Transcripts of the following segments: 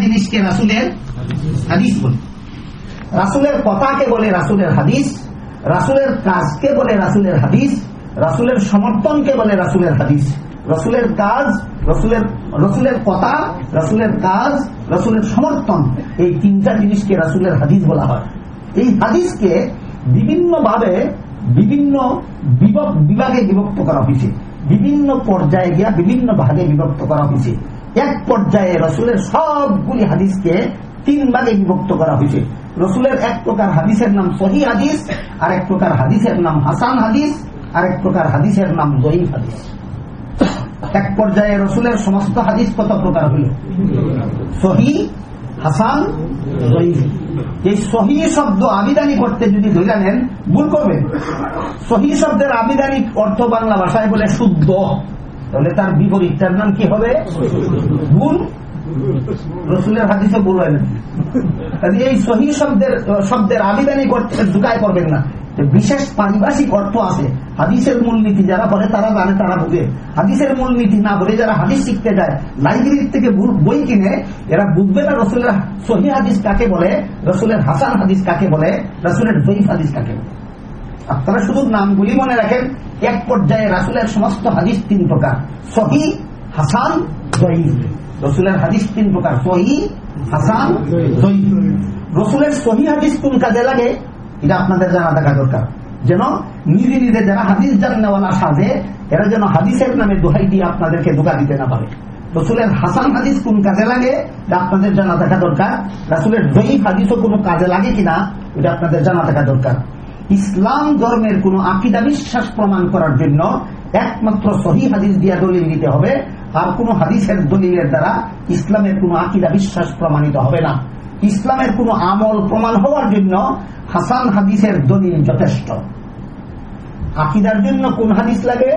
জিনিসকে রাসুলের হাদিস বলে। রাসুলের কথাকে বলে রাসুলের হাদিস, রাসুলের কাজকে বলে রাসুলের হাদিস, রাসুলের সমর্থনকে বলে রাসুলের হাদিস। রসুলের কাজ, রসুলের রসুলের কথা, রসুলের কাজ, রসুলের সমর্থন, এই তিনটা জিনিসকে রাসুলের হাদিস বলা হয়। এই হাদিসকে বিভিন্ন ভাবে বিভিন্ন বিভাগে বিভক্ত করা হয়েছে। বিভিন্ন পর্যায়ে গিয়া বিভিন্ন ভাগে বিভক্ত করা হয়েছে। এক পর্যায়ে রসুলের সবগুলি হাদিসকে তিন ভাগে বিভক্ত করা হয়েছে। রসুলের এক প্রকার হাদিসের নাম সহি হাদিস আর এক প্রকার হাদিসের নাম হাসান হাদিস আর এক প্রকার হাদিসের নাম জয়ীফ হাদিস। এক পর্যায়ে রসুলের সমস্ত হাদিস কত প্রকার হইল সহি, হাসান এই সহি শব্দ আবিদানি করতে যদি ধরে ভুল করবেন। সহি শব্দের আবিদানিক অর্থ বাংলা ভাষায় বলে শুদ্ধ। তাহলে তার বিপরীত, তার নাম কি হবে? ভুল? রসুলের হাদিসে ভুল না। এই সহি শব্দের শব্দের আবিদানি করতে ঢুকায় করবেন না। বিশেষ পারিভাষিক অর্থ আছে। হাদিসের মূলনীতি যারা পড়ে, তারা জানে, তারা বুঝে। হাদিসের মূলনীতি না বলে যারা হাদিস শিখতে যায় লাইব্রেরি থেকে বই কিনে, এরা বুঝবে না রসুলের সহি হাদিস কাকে বলে, রসুলের হাসান হাদিস কাকে বলে, রসুলের জয়ীফ হাদিস কাকে বলে। আপনারা শুধু নামগুলি মনে রাখেন, এক পর্যায়ে রাসুলের সমস্ত হাদিস তিন প্রকার। সহি, হাসান রসুলের হাদিস তিন প্রকার। সহি, হাসান রসুলের সহি হাদিস কোন কাজে লাগে? এটা আপনাদের জানা থাকা দরকার। যেন নিজে নিজে যারা হাদিস জাননেওয়ালা সাজে, এরা যেন হাদিসের নামে দোহাই দিয়ে আপনাদেরকে ধোকা দিতে না পারে। রসুলের হাসান হাদিস কোন কাজে লাগে? এটা আপনাদের জানা থাকা দরকার। রাসুলের জয়ীফ হাদিসও কোন কাজে লাগে কিনা? এটা আপনাদের জানা থাকা দরকার। ইসলাম ধর্মের কোন আকিদা বিশ্বাস প্রমাণ করার জন্য একমাত্র সহি হাদিস দিয়া দলিল দিতে হবে আর কোন হাদিসের দলিলের দ্বারা ইসলামের কোন আকিদা বিশ্বাস প্রমাণিত হবে না। ইসলামের কোন আমল প্রমাণ হওয়ার জন্য হাসান হাদিসের দলিল যথেষ্ট। আকিদার জন্য কোন হাদিস লাগে?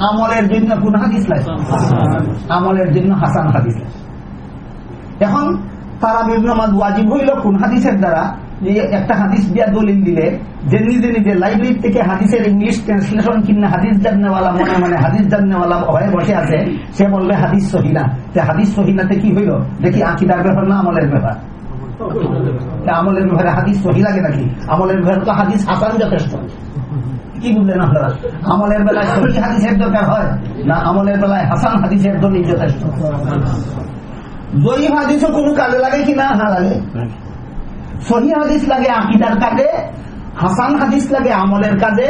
আমলের জন্য কোন হাদিস লাগে? আমলের জন্য হাসান হাদিস এখন তারা নামাজ ওয়াজিব হইল কোন হাদিসের দ্বারা? একটা হাদিস দিয়া দলিল দিলে, যে নিজে নিজে লাইব্রেরি থেকে হাদিসের ইংলিশ ট্রান্সলেশন কিনা হাদিস জাননেওয়ালা, মনে মনে হাদিস জাননেওয়ালা হয়ে বসে আছে, সে বলবে হাদিস সহিনা যে হাদিস সহিনাতে কি হইল? দেখি আকিদার ব্যাপার না আমলের ব্যাপার? আমলের ব্যাপারে হাদিস সহি লাগে নাকি? আমলের ব্যাপারে তো হাদিস হাসান যথেষ্ট। কি বুঝলেন আপনারা? আমলের বেলায় হাদিসের দরকার হয়, না আমলের বেলায় হাসান হাদিসের দলিল যথেষ্ট? জয়ীফ হাদিসও কোনো কাজে লাগে কি না? হা লাগে। সহি হাদিস লাগে আকিদার কাজে, হাসান হাদিস লাগে আমলের কাজে,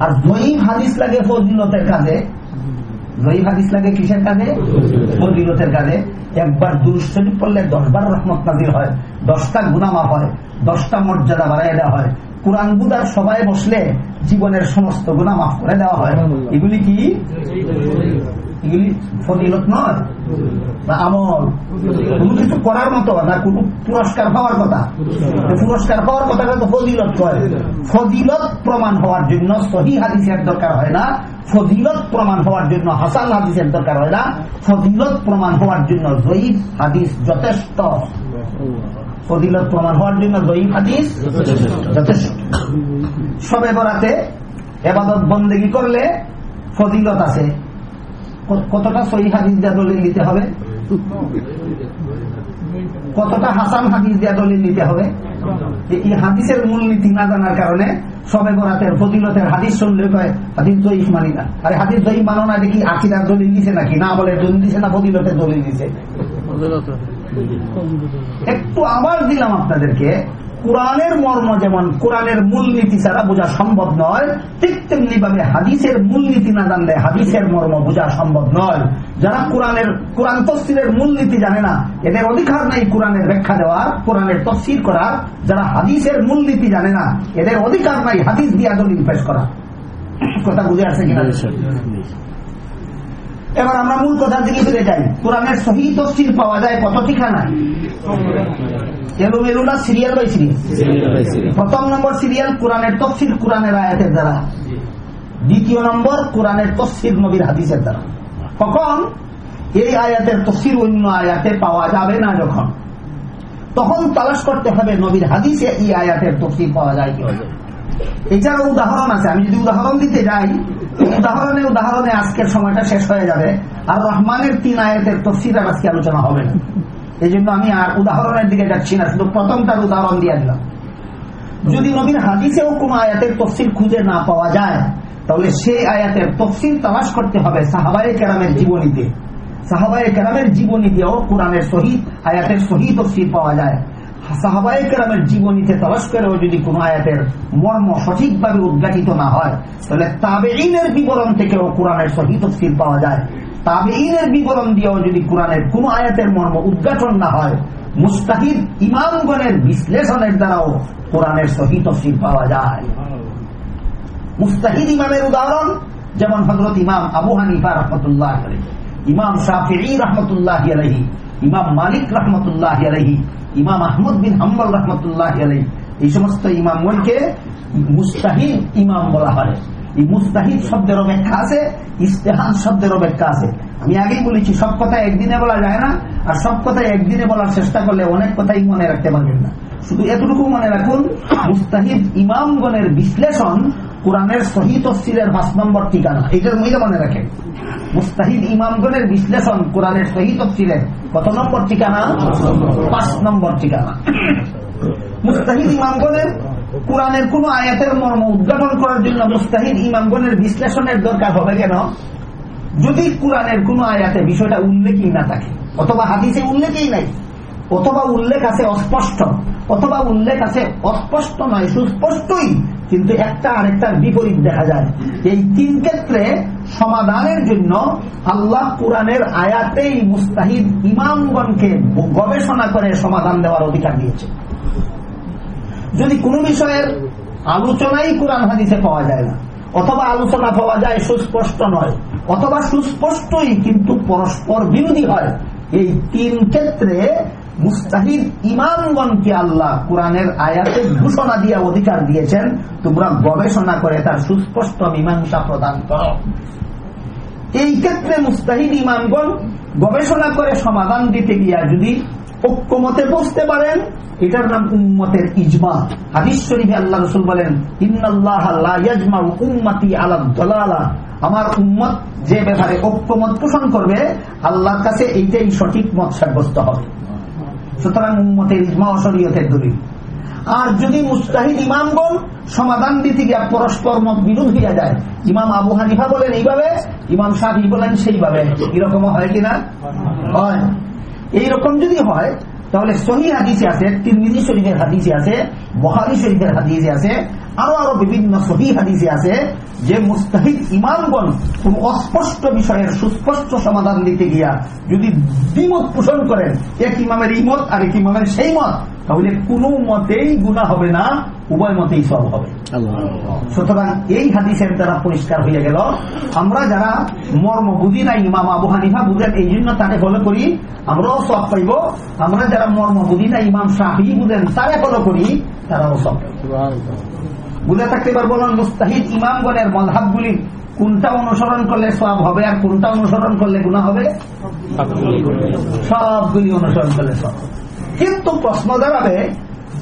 আর জয়ীফ হাদিস লাগে ফজিলতের কাজে। জয়ীফ হাদিস লাগে কিসের কাজে? ফজিলতের কাজে। একবার দুর শরীফ পড়লে দশবার রহমত নাজির হয়, দশটা গুনামা হয়, দশটা মর্যাদা বাড়াই দেওয়া হয়। কোরআন বুদার সবাই বসলে জীবনের সমস্ত গুণা মাফ করে দেওয়া হয়। এগুলি কি? এগুলি ফজিলত নয়। না আমল। কোন কিছু করার মতো না কোন পুরস্কার পাওয়ার কথা। পুরস্কার। পাওয়ার কথা তো ফজিলত কয়। ফজিলত প্রমাণ হওয়ার জন্য সহি হাদিসের দরকার হয় না। ফজিলত প্রমাণ হওয়ার জন্য হাসান হাদিসের দরকার হয় না। ফজিলত প্রমাণ হওয়ার জন্য জয়ীফ হাদিস যথেষ্ট। ফজিলত প্রমাণ হওয়ার জন্য জয়ীফ হাদিস যথেষ্ট। সবে বরাতে এবাদত বন্দেগি করলে ফজিলত আছে। কতটা সহি হাদিস দিয়া দলিল নিতে হবে? কতটা হাসান হাদিস দিয়া দলিল নিতে হবে? এই হাদিসের মূলনীতি না জানার কারণে সবে বরাতের ফজিলতের হাদিস শুনলে কয়, হাদিস জয়ীফ মানি না। আরে হাদিস জয়ীফ মানো না দেখি আকিদার দলিল দিছে নাকি? না বলে দলিল দিছে না ফজিলতের দলিল দিছে একটু আবার দিলাম আপনাদেরকে। কোরআনের মর্ম যেমন কোরআনের মূলনীতি ছাড়া বোঝা সম্ভব নয়, ঠিক তেমনি ভাবে হাদিসের মূলনীতি না জানলে হাদিসের মর্ম বোঝা সম্ভব নয়। যারা কোরআনের, কোরআন তফসিলের মূলনীতি জানে না, এদের অধিকার নেই কোরআনের ব্যাখ্যা দেওয়ার, কোরআনের তফসির করার। যারা হাদিসের মূলনীতি জানে না, এদের অধিকার নাই হাদিস দিয়া দলিল পেশ করা। কথা বুঝে আসছে কিনা? এবার আমরা মূল কথার দিকে ফিরে যাই। কোরআনের সহি তফসিল পাওয়া যায় কত ঠিকানায় এলো না সিরিয়াল বাই সিরিয়াল? প্রথম নম্বর সিরিয়াল কোরআনের তফসিল কোরআনের আয়াতের দ্বারা। দ্বিতীয় নম্বর কোরআনের তফসির নবীর হাদিসের দ্বারা। কখন? এই আয়াতের তফসির অন্য আয়াতে পাওয়া যাবে না যখন? তখন তালাশ করতে হবে নবীর হাদিসে এই আয়াতের তফসির পাওয়া যায় কি হবে এছাড়াও উদাহরণ আছে। আমি যদি উদাহরণ দিতে যাই উদাহরণে উদাহরণে আজকের সময়টা শেষ হয়ে যাবে। আর রহমানের তিন আয়াতের তফসির আর আজকে আলোচনা হবে না। এই জন্য আমি আর উদাহরণের দিকে যাচ্ছি না, শুধু প্রথমটার উদাহরণ দিয়ে দিলাম। যদি নবীর হাদিসেও কোন আয়াতের তফসিল খুঁজে না পাওয়া যায়, তাহলে সেই আয়াতের তফসিল তালাশ করতে হবে সাহাবাই কেরামের জীবনীতে। সাহাবাই কেরামের জীবনী দিয়েও কোরআনের সহিত আয়াতের সহি তফসিল পাওয়া যায়। সাহাবাই কেরামের জীবনীতে তালাশ করেও যদি কোন আয়াতের মর্ম সঠিকভাবে উদ্ঘাটিত না হয়, তাহলে তাবেইনের বিবরণ থেকেও কোরআনের সহি তফসিল পাওয়া যায়। তাবেইনের বিবরণ দিয়েও যদি কোরআনের কোন আয়াতের মর্ম উদ্ঘাটন না হয়, মুস্তাহিদ ইমামগণের বিশ্লেষণের দ্বারাও কোরআনের সহি তফসিল পাওয়া যায়। মুস্তাহিদ ইমামের উদাহরণ, যেমন হজরত ইমাম আবু হানিফা রহমতুল্লাহ ইমাম শাহি রহমতুল্লাহ আলহি ইমাম মালিক রহমতুল্লাহ আলহি ইমাম আহমদ বিন হাম্বল রহমতুল্লাহ আলহি এই সমস্ত ইমামগণকে মুস্তাহিদ ইমাম বলা হয়। এই মুস্তাহিদ শব্দেরও ব্যাখ্যা আছে ইস্তেহান শব্দেরও ব্যাখ্যা আছে। আমি আগেই বলেছি, সব কথা একদিনে বলা যায় না, আর সব কথা একদিনে বলার চেষ্টা করলে অনেক কথাই মনে রাখতে পারবেন না। শুধু এতটুকু মনে রাখুন, মুস্তাহিদ ইমামগণের বিশ্লেষণ কোরআনের সহি তফসিলের পাঁচ নম্বর ঠিকানা এটার মহিলা মনে রাখেন মুস্তাহিদ ইমামগণের বিশ্লেষণ কোরআনের সহি তফসিলের কত নম্বর ঠিকানা? পাঁচ নম্বর ঠিকানা। মুস্তাহিদ ইমামগণের কোরআনের কোন আয়াতের মর্ম উদ্ঘাটন করার জন্য মুস্তাহিদ ইমামগণের বিশ্লেষণের দরকার হবে কেন? যদি কোরআনের কোন আয়াতে বিষয়টা উল্লেখই না থাকে, অথবা হাদিসে উল্লেখই নাই, অথবা উল্লেখ আছে অস্পষ্ট, অথবা উল্লেখ আছে অস্পষ্ট নয়, সুস্পষ্টই কিন্তু একটা আরেকটার বিপরীত দেখা যায়। এই তিন ক্ষেত্রে সমাধানের জন্য আল্লাহ কোরআনের আয়াতেই মুস্তাহিদ ইমামগণকে গবেষণা করে সমাধান দেওয়ার অধিকার দিয়েছে। যদি কোনো বিষয়ের আলোচনাই কোরআন হাদিসে পাওয়া যায় না, অথবা আলোচনা পাওয়া যায় সুস্পষ্ট নয়, অথবা সুস্পষ্টই কিন্তু পরস্পর বিরোধী হয়, এই তিন ক্ষেত্রে মুস্তাহিদ ইমামগণকে আল্লাহ কোরআনের আয়াতে ঘোষণা দিয়ে অধিকার দিয়েছেন, তোমরা গবেষণা করে তার সুস্পষ্ট মীমাংসা প্রদান করো। এই ক্ষেত্রে মুস্তাহিদ ইমামগণ গবেষণা করে সমাধান দিতে গিয়া যদি ঐক্যমতে বসতে পারেন, এটার নাম উম্মতের ইজমা। হাদিস শরীফে আল্লাহ রসুল বলেন আমার উম্মত যে ব্যাপারে ঐক্যমত পোষণ করবে, আল্লাহর কাছে এইটাই সঠিক মত সাব্যস্ত হবে। সুতরাং উম্মতের ইজমা অসরিয়তের দলিল। আর যদি মুস্তাহিদ ইমামগণ সমাধান দিতে গিয়া পরস্পর মত বিরোধ হইয়া যায়, ইমাম আবু হানিফা বলেন এইভাবে, ইমাম শাহি বলেন সেইভাবে। এরকম হয় কিনা? হয়। এইরকম যদি হয়, তাহলে সহি হাদিসে আছে, তিরমিজি শরীফের হাদিসে আছে বহারি শরীফের হাদিসে আছে আরও আরও বিভিন্ন সহি হাদিসে আছে যে মুস্তাহিদ ইমামগণ কোন অস্পষ্ট বিষয়ের সুস্পষ্ট সমাধান দিতে গিয়া যদি দ্বিমত পোষণ করেন এক ইমামের এই মত আর এক ইমামের সেই মত তাহলে কোন মতেই গুণা হবে না উভয় মতেই সব হবে। সুতরাং এই হাদিসের দ্বারা পরিষ্কার হয়ে গেল আমরা যারা মর্ম বুঝি না ইমাম আবু হানিফা বুঝেন এই জন্য তাকে ফলো করি আমরাও সব পাইব আমরা যারা মর্ম বুঝি না ইমাম শাহি বুঝেন তারে ফলো করি তারাও সব বুঝে থাকতে এবার বলুন মুস্তাহিদ ইমামগণের মধাবগুলি কোনটা অনুসরণ করলে সব হবে আর কোনটা অনুসরণ করলে গুণা হবে? সবগুলি অনুসরণ করলে সব কিন্তু প্রশ্ন দাঁড়াবে,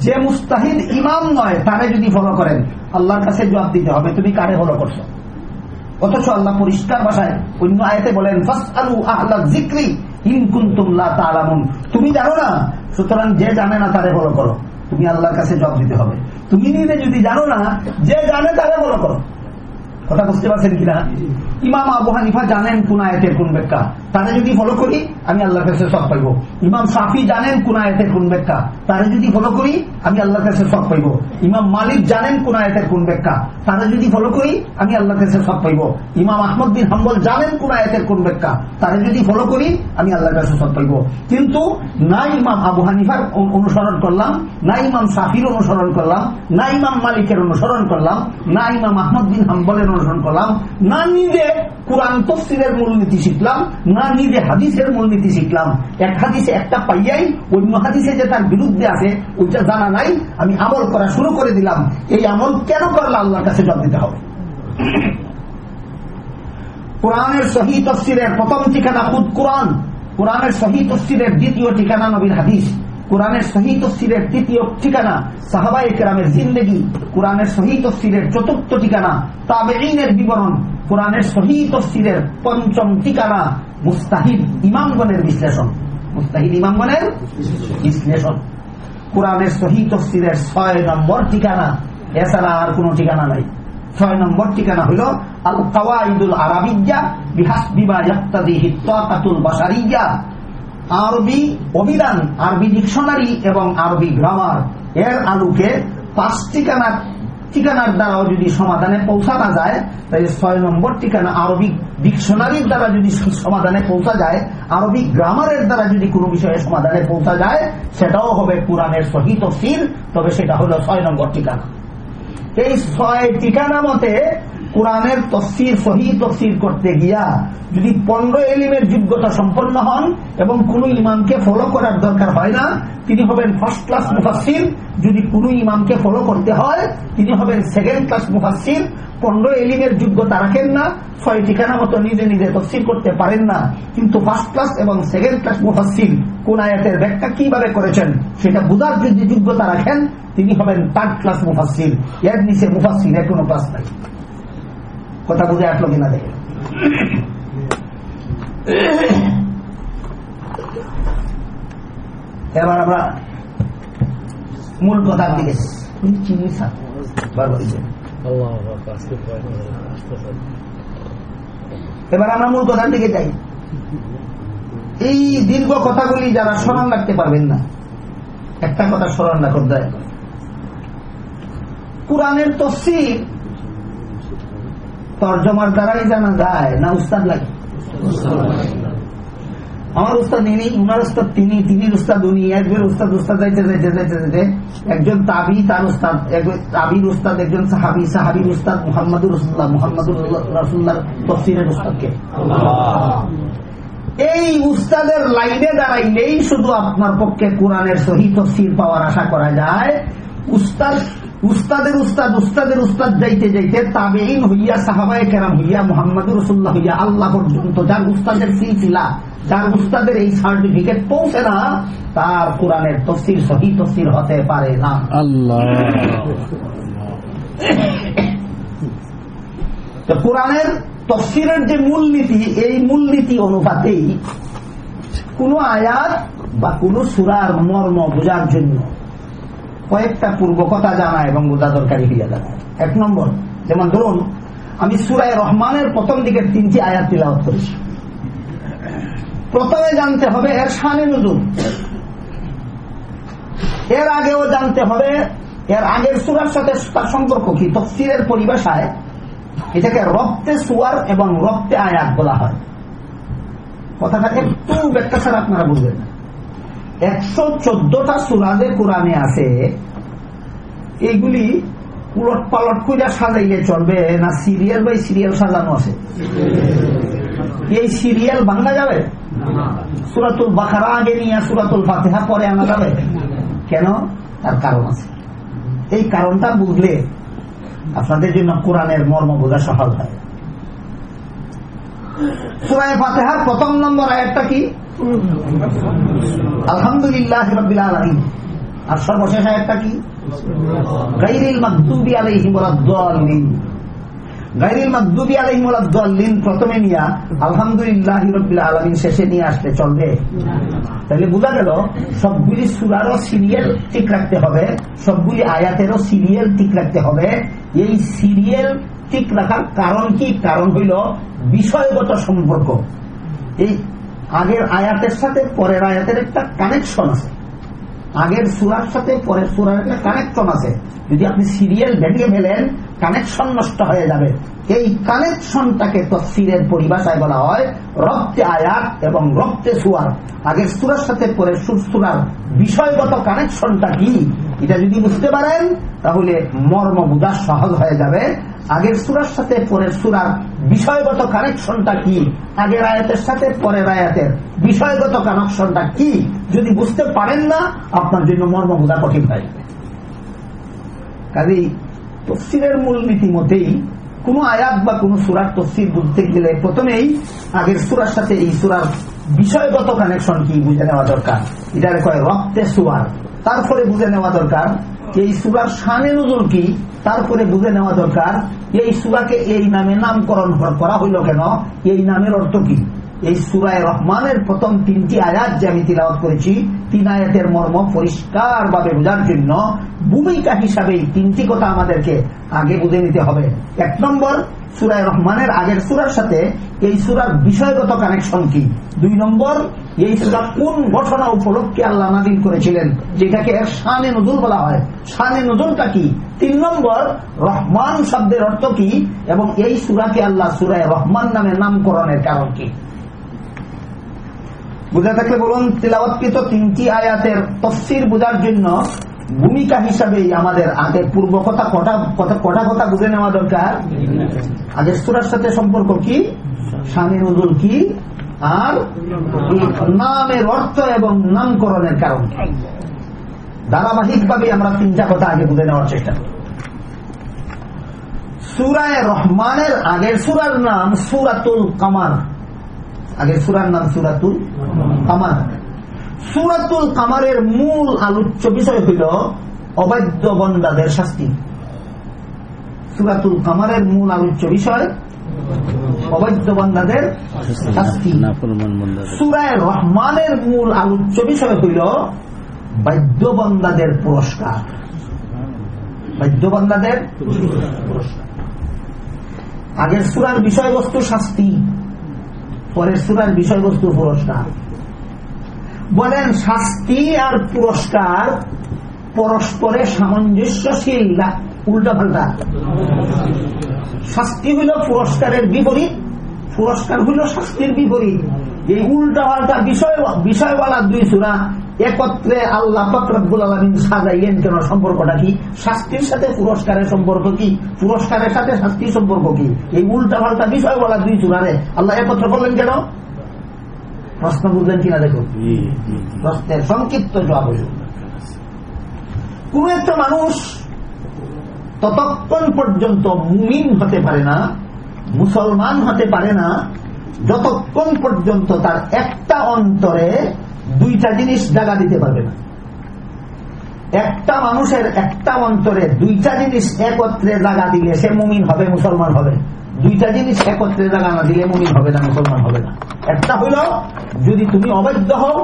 যে মুস্তাহিদ ইমাম নয়, তারে যদি ফলো করেন, আল্লাহর কাছে জবাব দিতে হবে। তুমি কারে ফলো করছ? অথচ আল্লাহ পরিষ্কার ভাষায় অন্য আয়তে বলেন তুমি জানো না, সুতরাং যে জানে না তারে ফলো করো। তুমি আল্লাহর কাছে জব দিতে হবে। তুমি নিজে যদি জানো না যে জানে তারে মনে করো। কথা বুঝতে পারছেন কিনা? ইমাম আবু হানিফা জানেন কোন আয়তের কোন ব্যাখ্যা? তারা যদি ফলো করি, আমি আল্লাহর কাছে সব পাইব। ইমাম সাফি জানেন কোন আয়তের কোন ব্যাখ্যা? তারা যদি ফলো করি, আমি আল্লাহর কাছে সব পাইব। ইমাম মালিক জানেন কোন আয়তের কোন ব্যাখ্যা? তারা যদি ফলো করি, আমি আল্লাহর কাছে সব পাইব। ইমাম আহমদ বিন হাম্বল জানেন কোন আয়তের কোন ব্যাখ্যা? তারা যদি ফলো করি, আমি আল্লাহর কাছে সব পাইব। কিন্তু না ইমাম আবু হানিফার অনুসরণ করলাম, না ইমাম সাফির অনুসরণ করলাম, না ইমাম মালিকের অনুসরণ করলাম, না ইমাম আহমদ বিন হাম্বলের অনুসরণ করলাম, না নিজে কোরআন তফসিলের মূলনীতি শিখলাম, না নিজে হাদিসের মূলনীতি শিখলাম। এক হাদিসে একটা পাইয়াই, অন্য হাদিসে যে তার বিরুদ্ধে আছে, ওইটা জানা নাই, আমি আমল করা শুরু করে দিলাম। এই আমল কেন করলে আল্লাহর কাছে জব দিতে হবে? কোরআনের সহি তফসিলের প্রথম ঠিকানা খুদ কোরআন, কোরআনের সহি তফসিলের দ্বিতীয় ঠিকানা নবীর হাদিস, কোরআনের সহি তফসিলের তৃতীয় ঠিকানা সাহাবাই কেরামের জিন্দগি, কোরআনের সহি তফসিলের চতুর্থ ঠিকানা তাবেইনের বিবরণ কোরআনের সহি তফসিলের পঞ্চম ঠিকানা মুস্তাহিদ ইমামগণের বিশ্লেষণ। মুস্তাহিদ ইমামগণের বিশ্লেষণ। কোরআনের সহি তফসিরের ছয় নম্বর ঠিকানা, এছাড়া আর কোন ঠিকানা নাই। ছয় নম্বর ঠিকানা হইল আল কাওয়াইদুল আরাবিয়া বিহাসবিমা ইয়াক্তাদিহি তাকাতুল বাশারিয়া আরবি অভিধান, আরবি ডিকশনারি এবং আরবি গ্রামার। এর আলোকে পাঁচ ঠিকানা ঠিকানার দ্বারাও যদি সমাধানে পৌঁছানো যায়, তাহলে ছয় নম্বর ঠিকানা আরবি ডিকশনারির দ্বারা যদি সমাধানে পৌঁছা যায়, আরবি গ্রামারের দ্বারা যদি কোনো বিষয়ে সমাধানে পৌঁছা যায়, সেটাও হবে কোরআনের সহি তফসির তবে সেটা হলো ছয় নম্বর ঠিকানা। এই ছয় ঠিকানা মতে কোরআনের তফসির, সহি তফসির করতে গিয়া যদি পনেরো এলিমের যোগ্যতা সম্পন্ন হন এবং কোন ইমামকে ফলো করার দরকার হয় না, তিনি হবেন ফার্স্ট ক্লাস মুফাসির যদি কোন ইমামকে ফলো করতে হয়, তিনি হবেন সেকেন্ড ক্লাস মুফাসির পনেরো এলিমের যোগ্যতা রাখেন না, ছয় ঠিকানা মতো নিজে নিজে তফসির করতে পারেন না। কিন্তু ফার্স্ট ক্লাস এবং সেকেন্ড ক্লাস মুফাসির কোন আয়াতের ব্যাখ্যা কীভাবে করেছেন, সেটা বোঝার যদি যোগ্যতা রাখেন, তিনি হবেন থার্ড ক্লাস মুফাসির এর নিচে মুফাসির কোনো ক্লাস নাই। কথা বুঝে আসলো কিনা দেখে। এবার আমরা মূল কথার দিকে। চিনি এবার আমরা মূল কথার দিকে যাই। এই দীর্ঘ কথাগুলি যারা স্মরণ রাখতে পারবেন না, একটা কথা স্মরণ রাখুন দয়া করে। কোরআনের তফসির তর্জমার দ্বারাই জানা যায়। না উস্তাদ লাগে? আমার উস্তাদ ইনি উনার উস্তাদ তিনি তিনি উস্তাদ, উনি একজন উস্তাদ উস্তাদ, যাইতে যাইতে যাইতে যাইতে, একজন তাবি, তার উস্তাদ তাবির উস্তাদ, একজন সাহাবি, সাহাবির উস্তাদ, মোহাম্মদুর রসুল্লাহ মোহাম্মদুর রসুল্লাহ তফসিরের উস্তাদকে। এই উস্তাদের লাইনে দাঁড়াইলেই শুধু আপনার পক্ষে কোরআনের সহি তফসির পাওয়ার আশা করা যায়। উস্তাদ উস্তাদের উস্তাদ উস্তাদের উস্তাদ যাইতে যাইতে তাবেইন হইয়া সাহাবায় কেরাম হইয়া মোহাম্মদ রসুল্লাহ হইয়া আল্লাহ পর্যন্ত যার উস্তাদের সিলসিলা যার উস্তাদের এই সার্টিফিকেট পৌঁছে না তার কোরআনের তফসির সহি তফসির হতে পারে না। আল্লাহ। কোরআনের তফসিরের যে মূলনীতি এই মূলনীতি অনুপাতেই কোন আয়াত বা কোন সুরার মর্ম বোঝার জন্য কয়েকটা পূর্ব কথা জানা এবং বোঝা দরকারি হইয়া জানা এক নম্বর, যেমন ধরুন, আমি সুরায় রহমানের প্রথম দিকের তিনটি আয়াত তিলাওয়াত করেছি। প্রথমে জানতে হবে এর শানে নজুর এর আগেও জানতে হবে, এর আগের সুরার সাথে তার সম্পর্ক কি? তফসিরের পরিভাষায় এটাকে রক্তে সুয়ার এবং রক্তে আয়াত বলা হয়। কথাটা একটু ব্যাখ্যা ছাড়া আপনারা বুঝবেন না। একশো চোদ্দটা সুরাজে কোরআনে আছে, এইগুলি উলট পালট করে সাজাইলে চলবে, না সিরিয়াল বাই সিরিয়াল সাজানো আছে? এই সিরিয়াল বাংলা যাবে? সুরাতুল বাখারা আগে নিয়ে সুরাতুল ফাতেহা পরে আনা যাবে? কেন? তার কারণ আছে। এই কারণটা বুঝলে আপনাদের জন্য কোরআনের মর্ম বোঝা সহজ হয়। সুরায় ফাতেহার প্রথম নম্বর আয়াতটা কি? আলহামদুলিল্লাহ রবিল আলমিন। আর সর্বশেষ আয়াতটা কি? গাইরিল মাকদুবি আলাইহিম ওয়ালাদ-দাল্লিন গাইরিল মাকদুবি আলাইহিম ওয়ালাদ-দাল্লিন প্রথমে নিয়া আলহামদুলিল্লাহ রবিল আলমিন শেষে নিয়ে আসতে চলবে। তাহলে বোঝা গেল, সবগুলি সুরারও সিরিয়াল ঠিক রাখতে হবে, সবগুলি আয়াতেরও সিরিয়াল ঠিক রাখতে হবে। এই সিরিয়াল ঠিক রাখার কারণ কি? কারণ হইল বিষয়গত সম্পর্ক। এই আগের আয়াতের সাথে পরের আয়াতের একটা কানেকশন আছে। আগের সুরার সাথে পরের সুরার একটা কানেকশন আছে। যদি আপনি সিরিয়াল ভেঙে ফেলেন কানেকশন নষ্ট হয়ে যাবে। এই কানেকশনটাকে তফসিরের পরিভাষায় বলা হয় রক্তে আয়াত এবং রক্তে সুয়ার। আগের সুরার সাথে পরে সুরার বিষয়গত কানেকশনটা কি? এটা যদি বুঝতে পারেন, তাহলে মর্ম বোঝা সহজ হয়ে যাবে। আগের সুরার সাথে পরের সুরার বিষয়গত কানেকশনটা কি? আগের আয়াতের সাথে পরের আয়াতের বিষয়গত কানেকশনটা কি? যদি বুঝতে পারেন না, আপনার জন্য মর্ম বোঝা কঠিন হয়ে যাবে। কাজেই তফসিরের মূলনীতি মতেই কোন আয়াত বা কোন সুরার তফসির বুঝতে গেলে প্রথমেই আগের সুরার সাথে এই সুরার বিষয়গত কানেকশন কি বুঝে নেওয়া দরকার। এটার কয় রক্তে সুয়ার। তারপরে বুঝে নেওয়া দরকার এই সুরার শানে নজর কি, তারপরে বুঝে নেওয়া দরকার এই সুরাকে এই নামে নামকরণ করা হইল কেন, এই নামের অর্থ কি। এই সুরায় রহমানের প্রথম তিনটি আয়াত যে আমি তিলাওয়াত করেছি, তিন আয়াতের মর্ম পরিষ্কার ভাবে বোঝার জন্য ভূমিকা হিসাবে এই তিনটি কথা আমাদেরকে আগে বুঝে নিতে হবে। এক নম্বর, সুরায় রহমানের আগের সুরার সাথে এই সুরার বিষয়গত কানেকশন কি? দুই নম্বর, এই সুরা কোন ঘটনা উপলক্ষে আল্লাহ নাদিল করেছিলেন? যেটাকে এর শানে নজুল বলা হয়। শানে নজুলটা কি? তিন নম্বর, রহমান শব্দের অর্থ কি? এবং এই সুরাকে আল্লাহ সুরায় রহমান নামে নামকরণের কারণ কি? বুঝে থাকলে বলুন তিলাবৎকৃত তিনটি আয়াতের তফসির বোঝার জন্য ভূমিকা হিসাবে আমাদের আগে পূর্ব কথা কটা কটা কথা বুঝে নেওয়া দরকার? আগে সুরার সাথে সম্পর্ক কি? স্বামী নজরুল কি? আর নামের অর্থ এবং নামকরণের কারণ ধারাবাহিক ভাবে আমরা তিনটা কথা আগে বুঝে নেওয়ার চেষ্টা করি। সুরায় রহমানের আগের সুরার নাম সুরাতুল কামার আগের সুরার নাম সুরাতুল কামার। সুরাতুল কামারের মূল আলোচ্য বিষয় হইল অবাধ্য বন্দাদের শাস্তি। সুরাতুল কামারের মূল আলোচ্য বিষয় বন্দাদের শাস্তি। সুরায় রহমানের মূল আলোচ্য বিষয় হইল বাধ্য বন্দাদের পুরস্কার। বাধ্য বন্দাদের আগের সুরার বিষয়বস্তু শাস্তি। পরের বিষয়বস্তু পুরস্কার। বলেন, শাস্তি আর পুরস্কার পরস্পরে সামঞ্জস্যশীল উল্টা পাল্টা। শাস্তি হইল পুরস্কারের বিপরীত, পুরস্কার হইল শাস্তির বিপরীত। এই উল্টা পাল্টা বিষয় বিষয়ওয়ালা দুই সুরা একত্রে আল্লাহ ফকরবুল আলমিন সাজাইলেন কেন? সম্পর্কটা কি? শাস্তির সাথে পুরস্কারের সম্পর্ক কি? পুরস্কারের সাথে শাস্তির সম্পর্ক কি? এই উল্টা পাল্টা বিষয়ওয়ালা দুই সুরারে আল্লাহ একত্র করলেন কেন? প্রশ্ন বুঝলেন কিনা দেখুন প্রশ্নের সংক্ষিপ্ত জবাব কোন একটা মানুষ ততক্ষণ পর্যন্ত মুমিন হতে পারে না মুসলমান হতে পারে না যতক্ষণ পর্যন্ত তার একটা অন্তরে দুইটা জিনিস জাগা দিতে পারবে না। একটা মানুষের একটা অন্তরে দুইটা জিনিস একত্রে জাগা দিলে সে মুমিন হবে, মুসলমান হবে। দুইটা জিনিস একত্রে না দিলে মুমিন হবে না, মুসলমান হবে না। একটা হইল যদি তুমি অবৈধ হও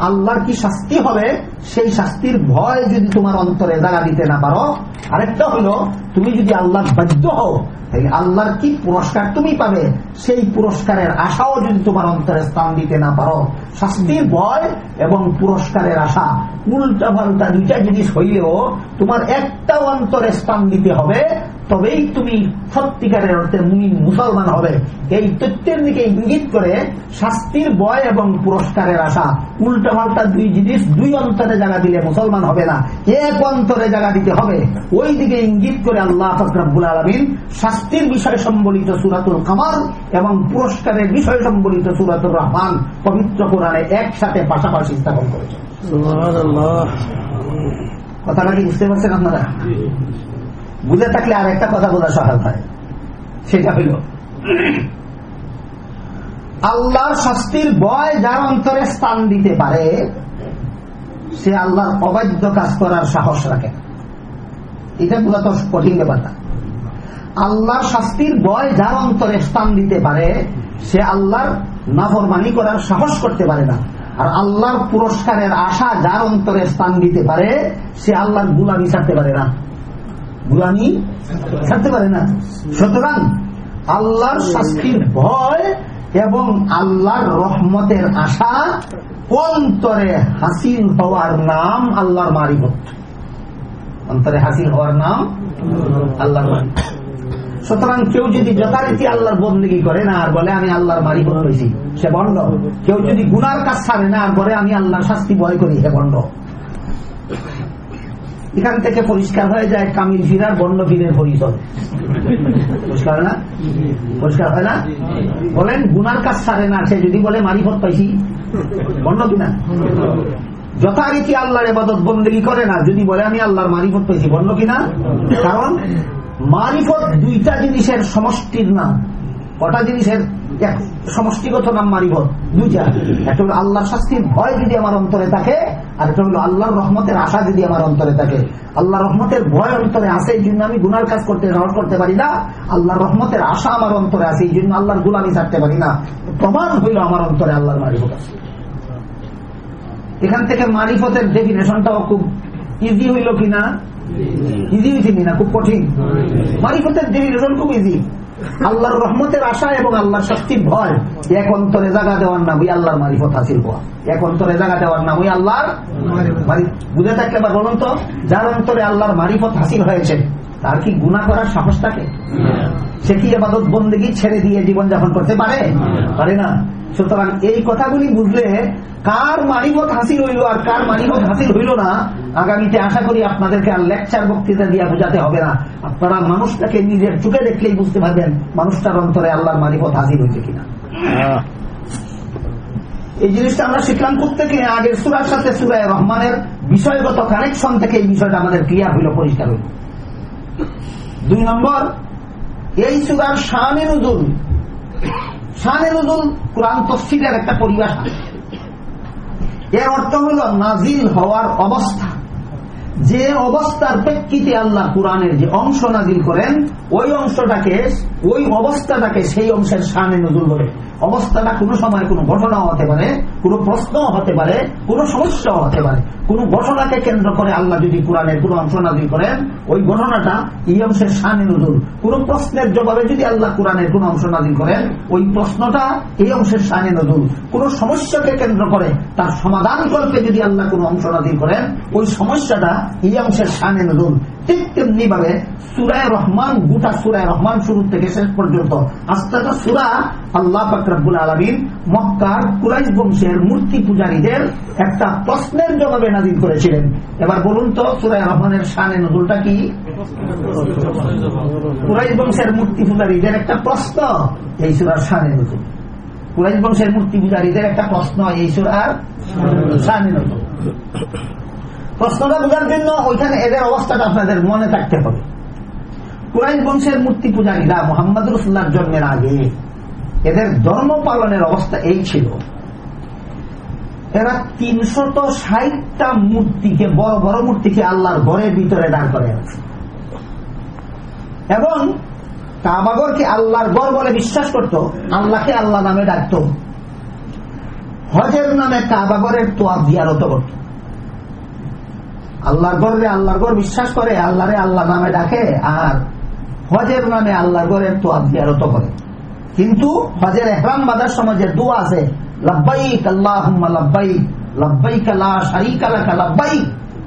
আল্লাহর কি শাস্তি হবে? সেই শাস্তির ভয় যদি তোমার অন্তরে জাগা দিতে না পারো। আরেকটা হইল তুমি যদি আল্লাহ বাধ্য হও, তাহলে আল্লাহর কি পুরস্কার তুমি পাবে? সেই পুরস্কারের আশাও যদি তোমার অন্তরে স্থান দিতে না পারো। শাস্তির ভয় এবং পুরস্কারের আশা উল্টা পাল্টা দুইটা জিনিস হইলেও তোমার একটা অন্তরে স্থান দিতে হবে তবেই তুমি সত্যিকারের অর্থে মুসলমান হবে। এই তথ্যের দিকে ইঙ্গিত করে শাস্তির বয় এবং পুরস্কারের আশা। উল্টা পাল্টা দুই জিনিস দুই অন্তরে জায়গা দিলে মুসলমান হবে না। এক অন্তরে জায়গা দিতে হবে। ওই দিকে ইঙ্গিত করে আল্লাহ ফকরাবুল আলমিন শাস্তির বিষয় সম্বলিত সুরাতুল কামাল এবং পুরস্কারের বিষয় সম্বলিত সুরাতুল রহমান পবিত্র কোরআনে একসাথে পাশাপাশি স্থাপন করেছে কথাটা কি বুঝতে পারছেন আপনারা? বুঝে থাকলে আর একটা কথা বোঝা সহায়ক হয়। সেটা হইল আল্লাহর শাস্তির ভয় যার অন্তরে স্থান দিতে পারে, সে আল্লাহর অবাধ্য কাজ করার সাহস রাখে। এটা বোঝা তো কঠিন ব্যাপারটা আল্লাহর শাস্তির ভয় যার অন্তরে স্থান দিতে পারে, সে আল্লাহর নাফরমানি করার সাহস করতে পারে না। আর আল্লাহর পুরস্কারের আশা যার অন্তরে স্থান দিতে পারে, সে আল্লাহর গুলামি ছাড়তে পারে না। গুলামি ছাড়তে পারে না। সুতরাং আল্লাহর শাস্তির ভয় এবং আল্লাহর রহমতের আশা অন্তরে হাসিল হওয়ার নাম আল্লাহর মারিফত অন্তরে হাসিল হওয়ার নাম আল্লাহর সুতরাং কেউ যদি যথারীতি আল্লাহর বন্দী করে না আর বলে, আমি আল্লাহর মারিফত হয়েছি সে বন্ড কেউ যদি গুনার কাজ ছাড়ে না আর বলে, আমি আল্লাহর শাস্তি ভয় করি সে বন্ড এখান থেকে পরিষ্কার হয়ে যায় কামিল ফিরার, বন্য ফিরের পরিচয়। পরিষ্কার না? পরিষ্কার হয় না? বলেন, গুনার কাজ ছাড়ে না, সে যদি বলে মারিফত পাইছি। বন্য কিনা? যথারীতি আল্লাহর এবাদত বন্দী করে না, যদি বলে, আমি আল্লাহর মারিফত পাইছি, বন্য কিনা? কারণ মারিফত দুইটা জিনিসের সমষ্টির নাম। কটা জিনিসের? সমষ্টিগত নাম মারিফত দুইটা। একটা হলো আল্লাহর শাস্তির ভয় যদি আমার অন্তরে থাকে আর একটা হলো আল্লাহর রহমতের আশা যদি আমার অন্তরে থাকে। আল্লাহ রহমতের ভয় অন্তরে আছে এই জন্য আমি গুনার কাজ করতে সাহস করতে পারি না। আল্লাহর রহমতের আশা আমার অন্তরে আছে এই জন্য আল্লাহর গুলামি ছাড়তে পারি না। প্রমাণ হইল আমার অন্তরে আল্লাহর মারিফত আছে। এখান থেকে মারিফতের ডেফিনেশনটাও খুব ইজি হইল কিনা? ইজি হয়েছে কিনা? খুব কঠিন। মারিফতের ডেফিনেশন খুব ইজি আল্লাহর রহমতের আশা এবং আল্লাহর শক্তির ভয়। এক অন্তরে জায়গা দেওয়ার নাম ওই আল্লাহর মারিফত হাসিল হওয়া। এক অন্তরে জায়গা দেওয়ার নাম ওই আল্লাহর বুঝে থাকলে এবার বলুন তো? যার অন্তরে আল্লাহর মারিফত হাসিল হয়েছে, তার কি গুণা করার সাহস থাকে? সে কি এবাদত বন্দেগী ছেড়ে দিয়ে জীবন যাপন করতে পারে? পারে না। সুতরাং এই কথাগুলি বুঝলে কার মানিবত হাসিল হইল আর কার মানিবত হাসিল হইল না আগামীতে আশা করি আপনাদেরকে আর লেকচার বক্তৃতা দিয়ে বোঝাতে হবে না। আপনারা মানুষটাকে নিজের চোখে দেখলেই বুঝতে পারবেন মানুষটার অন্তরে আল্লাহর মানিবত হাসিল হয়েছে কিনা। এই জিনিসটা আমরা শিখলাম থেকে আগের সুরার সাথে সুরায় রহমানের বিষয়গত কানেকশন থেকে এই বিষয়টা আমাদের ক্লিয়ার হইল পরিষ্কার হইল। দুই নম্বর এই সুরার শানে নজুল। শানে নজুল কোরআন তফসিলের একটা পরিবেশ এর অর্থ হল নাজিল হওয়ার অবস্থা। যে অবস্থার প্রেক্ষিতে আল্লাহ কোরআনের যে অংশ নাজিল করেন, ওই অংশটাকে, ওই অবস্থাটাকে সেই অংশের সামনে নজুল বলে অবস্থাটা কোনো সময় কোনো ঘটনাও হতে পারে, কোনো প্রশ্ন হতে পারে, কোনো সমস্যাও হতে পারে। কোন ঘটনাকে কেন্দ্র করে আল্লাহ যদি কোরআনের কোন অংশ নাজিল করেন, ওই ঘটনাটা এই অংশের সামনে নজুল কোন প্রশ্নের জবাবে যদি আল্লাহ কোরআনের কোন অংশ নাজিল করেন, ওই প্রশ্নটা এই অংশের সামনে নজুল কোন সমস্যাকে কেন্দ্র করে তার সমাধান করতে যদি আল্লাহ কোন অংশ নাজিল করেন, ওই সমস্যাটা এই অংশের সামনে নজুল ঠিক তেমনি ভাবে সুরায় রহমান, গোটা সুরায় রহমান শুরু থেকে শেষ পর্যন্ত। আস্তাটা সুরা আল্লাহ ফাকরাবুল আলমিন মক্কার কুরাইশ বংশের মূর্তি পূজারীদের একটা প্রশ্নের জবাবে নাজিল করেছিলেন। এবার বলুন তো সুরায় রহমানের শানে নজরুলটা কি? কুরাইশ বংশের মূর্তি পূজারীদের একটা প্রশ্ন, এই সুরার শানে নজরুল কুরাইশ বংশের মূর্তি পূজারীদের একটা প্রশ্ন, এই সুরার শানে নজরুল প্রশ্নটা বোঝার জন্য ওইখানে এদের অবস্থাটা আপনাদের মনে থাকতে হবে। কুরাইশ বংশের মূর্তি পূজারীরা মোহাম্মদ রসুল্লার জন্মের আগে এদের ধর্ম পালনের অবস্থা এই ছিল। এরা তিনশত ষাটটা মূর্তিকে, বড় বড় মূর্তিকে আল্লাহর ঘরের ভিতরে দাঁড় করে এবং কাবাগরকে আল্লাহর গড় বলে বিশ্বাস করত, আল্লাহকে আল্লাহ নামে ডাকত। হজের নামে কাবাগরের তোয়া দিয়ারত করত। আল্লাহর গর্বে আল্লাহর গড় বিশ্বাস করে, আল্লাহরে আল্লাহ নামে ডাকে, আর হজের নামে আল্লাহর গড়ের তো আত্মীয়ারত করে। কিন্তু হজের এহরাম বাদার সময় যে দোয়া আছে লাভবাই আল্লাহ লাভবাই লাভবাই আল্লাহ শারিক আলাকা লব্বাইক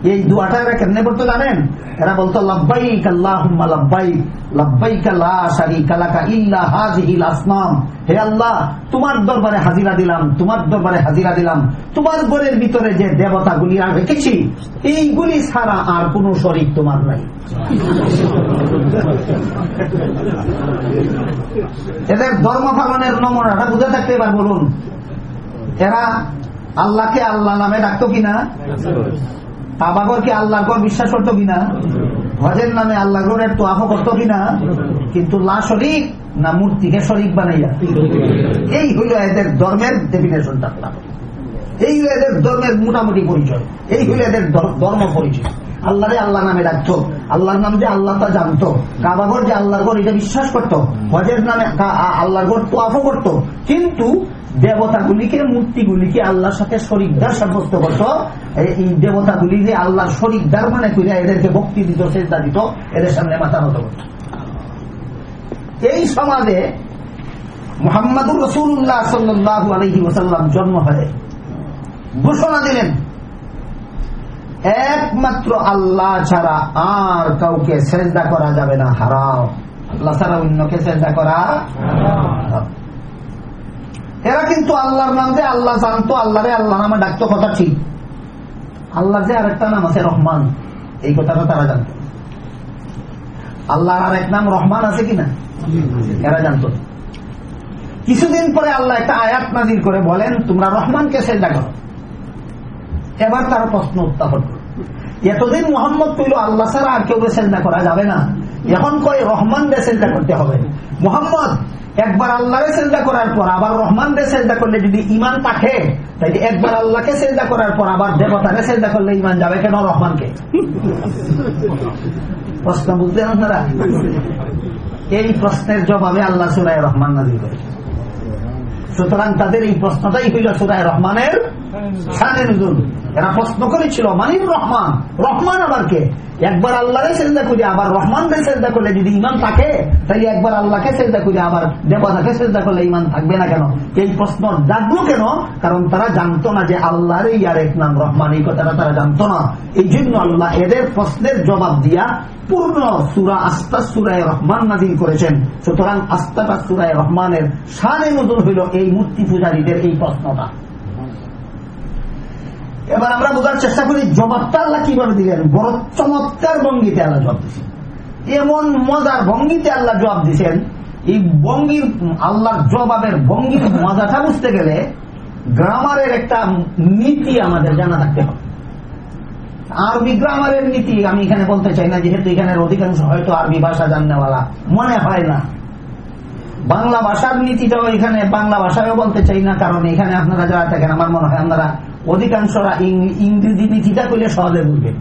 এই দুয়াটা এরা কেমনে করতে জানেন? এরা বলতো, লব্বাইক আল্লাহ লব্বাইক লব্বাইক আল্লাহ শারিক আলাকা ইল্লা হাজিহিল আসনাম। হে আল্লাহ, তোমার দরবারে হাজিরা দিলাম, তোমার দরবারে হাজিরা দিলাম। তোমার ঘরের ভিতরে যে দেবতাগুলি আর রেখেছি, এইগুলি ছাড়া আর কোন শরীর তোমার নাই। এদের ধর্ম পালনের নমুনাটা বুঝে থাকতে এবার বলুন। এরা আল্লাহকে আল্লাহ নামে ডাকতো কিনা? কাবাগরকে আল্লাহ গর বিশ্বাস করতো কিনা? হজের নামে আফো করতো কিনা? কিন্তু না মূর্তিকে শরিক বানাইয়া। এই হইল এদের ধর্মের এই এদের ধর্মের মোটামুটি পরিচয়। এই হইল এদের ধর্ম পরিচয়। আল্লাহরে আল্লাহ নামে ডাকতো। আল্লাহর নাম যে আল্লাহ তা জানতো। কাবাগর যে আল্লাহর গর এটা বিশ্বাস করতো। হজের নামে আল্লাহর গর তো আফো করতো। কিন্তু দেবতাগুলিকে মূর্তিগুলিকে আল্লাহর সাথে শরিকদার সাব্যস্ত করত। এই দেবতাগুলি যে আল্লাহর শরিকদার মানে করিয়া এদেরকে ভক্তি দিত চেষ্টা দিত এদের সামনে মাথা নত করত। এই সমাজে মোহাম্মদুর রসুল্লাহ সাল্লাহ আলহি ওসাল্লাম জন্ম হয়ে ঘোষণা দিলেন একমাত্র আল্লাহ ছাড়া আর কাউকে চেষ্টা করা যাবে না হারাও আল্লাহ ছাড়া অন্যকে চেষ্টা করা কিন্তু আল্লাহর নাম যে আল্লাহ জানতো, আল্লাহরে আল্লাহ নামে ডাকতো, কথা ঠিক। আল্লাহ যে আরেকটা নাম আছে রহমান, এই কথাটা তারা জানত। আল্লাহর আরেক নাম রহমান আছে কিনা এরা জানত। কিছুদিন পরে আল্লাহ একটা আয়াত নাজির করে বলেন, তোমরা রহমানকে সেজদা করো। এবার তার প্রশ্ন উত্থাপন এতদিন মোহাম্মদ কইল, আল্লাহ ছাড়া আর কেউ সেজদা করা যাবে না। এখন কয় রহমান রে সেজদা করতে হবে। মোহাম্মদ একবার আল্লাহরে চেষ্টা করার পর, আবার রহমানরে চেষ্টা করলে যদি ইমান থাকে তাই একবার আল্লাহকে চেষ্টা করার পর, আবার দেবতারে চেষ্টা করলে ইমান যাবে কেন রহমানকে? প্রশ্ন বুঝলেন আপনারা? এই প্রশ্নের জবাবে আল্লাহ সুরায় রহমান নাজির করেছে সুতরাং তাদের এই প্রশ্নটাই হইল সুরায় রহমানের শানের এরা প্রশ্ন করেছিল, মানির রহমান রহমান আবার কে? একবার আল্লাহরে চেষ্টা করি, আবার রহমানকে চেষ্টা করলে যদি ইমান থাকে তাহলে একবার আল্লাহকে চেষ্টা করি, আবার দেবতাকে চেষ্টা করলে ইমান থাকবে না কেন? এই প্রশ্ন জাগলো কেন? কারণ তারা জানতো না যে আল্লাহর ইয়ার এক নাম রহমান, এই কথাটা তারা জানতো না। এই জন্য আল্লাহ এদের প্রশ্নের জবাব দিয়া পূর্ণ সুরা আস্তা সুরায় রহমান নাজিল করেছেন। সুতরাং আস্তাটা সুরায় রহমানের সানে নজর হইল এই মূর্তি পূজারীদের এই প্রশ্নটা। এবার আমরা বোঝার চেষ্টা করি, জবাবটা আল্লাহ কীভাবে দিলেন? বড় চমৎকার ভঙ্গিতে আল্লাহ জবাব দিচ্ছেন এমন মজার ভঙ্গিতে আল্লাহ জবাব দিচ্ছেন এই ভঙ্গির, আল্লাহর জবাবের ভঙ্গির মজাটা বুঝতে গেলে গ্রামারের একটা নীতি আমাদের জানা থাকতে হবে। আরবি গ্রামারের নীতি, আমি এখানে বলতে চাই না, যেহেতু এখানের অধিকাংশ হয়তো আরবি ভাষা জাননেওয়ালা, মনে হয় না। বাংলা ভাষার নীতিটাও এখানে বাংলা ভাষায়ও বলতে চাই না, কারণ এখানে আপনারা যারা থাকেন, আমার মনে হয় আপনারা অধিকাংশরা ইংরেজি নীতিটা করলে সহজে বুঝবেন।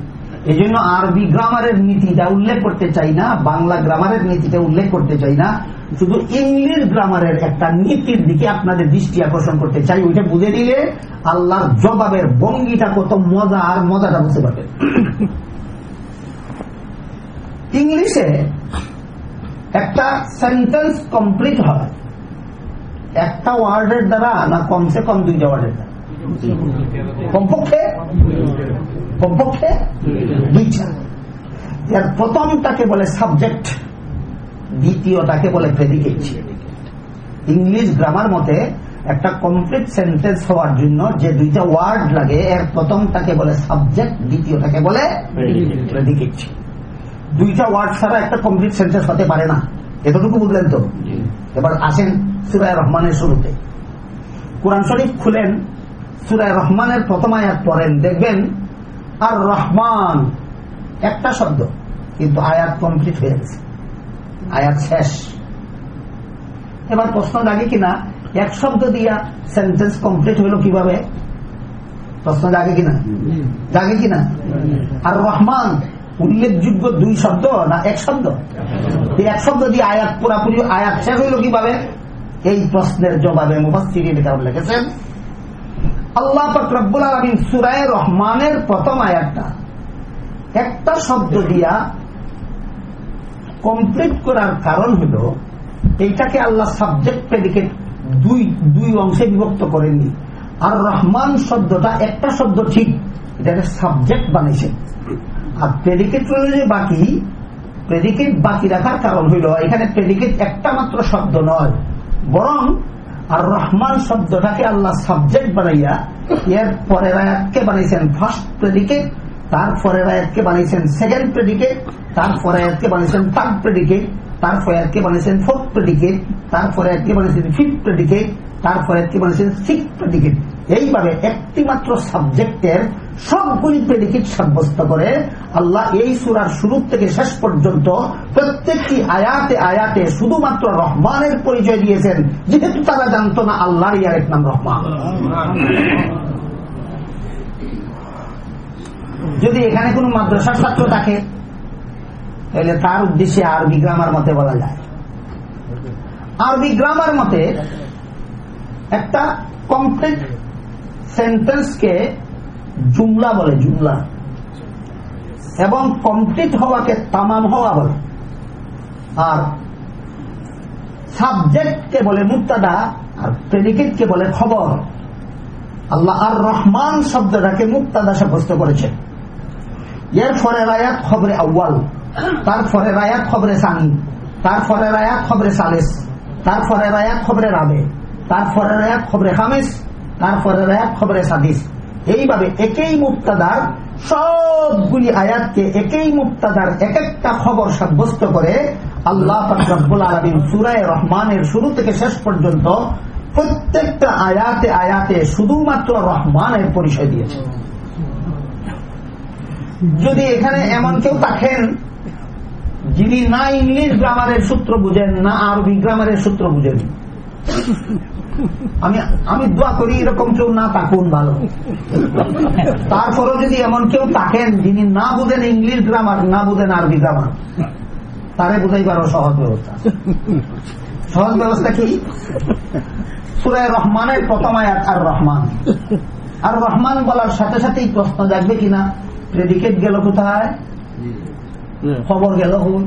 এই জন্য আরবি গ্রামারের নীতিটা উল্লেখ করতে চাই না, বাংলা গ্রামারের নীতিটা উল্লেখ করতে চাই না, শুধু ইংলিশ গ্রামারের একটা নীতির দিকে আপনাদের দৃষ্টি আকর্ষণ করতে চাই, ওইটা বুঝে দিলে আল্লাহর জবাবের ভঙ্গিটা কত মজা আর মজাটা বুঝতে পারবেন। ইংলিশে একটা সেন্টেন্স কমপ্লিট হয়। একটা ওয়ার্ডের দ্বারা না কমসে কম দুইটা ওয়ার্ডের দ্বারা। কমপক্ষে কমপক্ষে দুইটা এর প্রথমটাকে বলে সাবজেক্ট দ্বিতীয়টাকে বলে প্রেডিকেট ইংলিশ গ্রামার মতে একটা কমপ্লিট সেন্টেন্স হওয়ার জন্য যে দুইটা ওয়ার্ড লাগে এর প্রথমটাকে বলে সাবজেক্ট দ্বিতীয়টাকে বলে প্রেডিকেট দুইটা ওয়ার্ড ছাড়া একটা কমপ্লিট সেন্টেন্স হতে পারে না। এতটুকু বুঝলেন তো? এবার আসেন সুরায় রহমানের শুরুতে। কোরআন শরীফ খুলেন সুরায় রহমানের প্রথম আয়াত পড়েন, দেখবেন আর রহমান একটা শব্দ, কিন্তু আয়াত কমপ্লিট হয়ে গেছে। আয়াত শেষ। এবার প্রশ্ন লাগে কিনা, এক শব্দ দিয়া সেন্টেন্স কমপ্লিট হইল কীভাবে? প্রশ্ন জাগে কিনা? জাগে কিনা? আর রহমান উল্লেখযোগ্য দুই শব্দ না এক শব্দ? এক শব্দ দিয়ে আয়াত পুরাপুরি, আয়াত শেষ হইল কীভাবে? এই প্রশ্নের জবাবে মুফাসির কারণ লিখেছেন আল্লাহ ফকরবুল আলমিন সুরায় রহমানের প্রথম আয়াতটা একটা শব্দ দিয়া কমপ্লিট করার কারণ হল, এইটাকে আল্লাহ সাবজেক্ট প্রেডিকেট দুই দুই অংশে বিভক্ত করেননি আর রহমান শব্দটা একটা শব্দ ঠিক, এটাকে সাবজেক্ট বানিয়েছেন আর প্রেডিকেট রয়েছে বাকি প্রেডিকেট বাকি রাখার কারণ হইল এখানে প্রেডিকেট একটা মাত্র শব্দ নয়, বরং আর রহমান শব্দটাকে আল্লাহ সাবজেক্ট বানাইয়া, এর পরের আয়াতকে বানাইছেন ফার্স্ট প্রেডিকেট তারপরের আয়াতকে বানিয়েছেন সেকেন্ড প্রেডিকেট তারপরে আয়াতকে বানিয়েছেন থার্ড প্রেডিকেট তারপরে আয়াতকে বানিয়েছেন ফোর্থ প্রেডিকেট তারপরে আয়াতকে বানিয়েছেন ফিফথ প্রেডিকেট তারপরে আয়াতকে বানিয়েছেন সিক্স প্রেডিকেট এইভাবে একটি মাত্র সাবজেক্টের সবগুলি প্রেডিকেট সাব্যস্ত করে আল্লাহ এই সুরার শুরু থেকে শেষ পর্যন্ত প্রত্যেকটি আয়াতে আয়াতে শুধুমাত্র রহমানের পরিচয় দিয়েছেন। যেহেতু তারা জানতো না আল্লাহর ইয়ার এক নাম রহমান। যদি এখানে কোন মাদ্রাসার ছাত্র থাকে, তাহলে তার উদ্দেশ্যে আরবি গ্রামার মতে বলা যায়। আরবি গ্রামার মতে একটা কমপ্লিট সেন্টেন্সকে জুমলা বলে, জুমলা। এবং কমপ্লিট হওয়াকে তামাম হওয়া বলে। আর সাবজেক্টকে বলে মুক্তাদা আর প্রেডিকেটকে বলে খবর। আল্লাহ আর রহমান শব্দটাকে মুক্তাদা সাব্যস্ত করেছেন এর ফরে রায়াত খবরে আউ্বাল তার ফরে রায়াত খবরে সানি, তার ফরে রায়াত খবরে সালেস, তার ফরে রায়াত খবরে রাবে, তার ফরে রায়াত খবরে খামেস তার ফরে রায়াত খবরে সাদিস এইভাবে একই মুক্তাদার, সবগুলি আয়াতকে একই মুক্তাদার এক একটা খবর সাব্যস্ত করে আল্লাহ ফকরবুল আলমিন সুরায় রহমানের শুরু থেকে শেষ পর্যন্ত প্রত্যেকটা আয়াতে আয়াতে শুধুমাত্র রহমানের পরিচয় দিয়েছে। যদি এখানে এমন কেউ থাকেন, যিনি না ইংলিশ গ্রামারের সূত্র বুঝেন, না আরবি গ্রামারের সূত্র বুঝেন আমি আমি দোয়া করি এরকম কেউ না থাকুন ভালো। তারপরেও যদি এমন কেউ থাকেন যিনি না বুঝেন ইংলিশ গ্রামার না বুঝেন আরবি গ্রামার তারে বুঝাইবার সহজ ব্যবস্থা। সহজ ব্যবস্থা কি? সুরায় রহমানের প্রথম আয়াত আর রহমান। আর রহমান বলার সাথে সাথেই প্রশ্ন জাগবে কিনা প্রেডিকেট গেল কোথায়? খবর গেল হুন?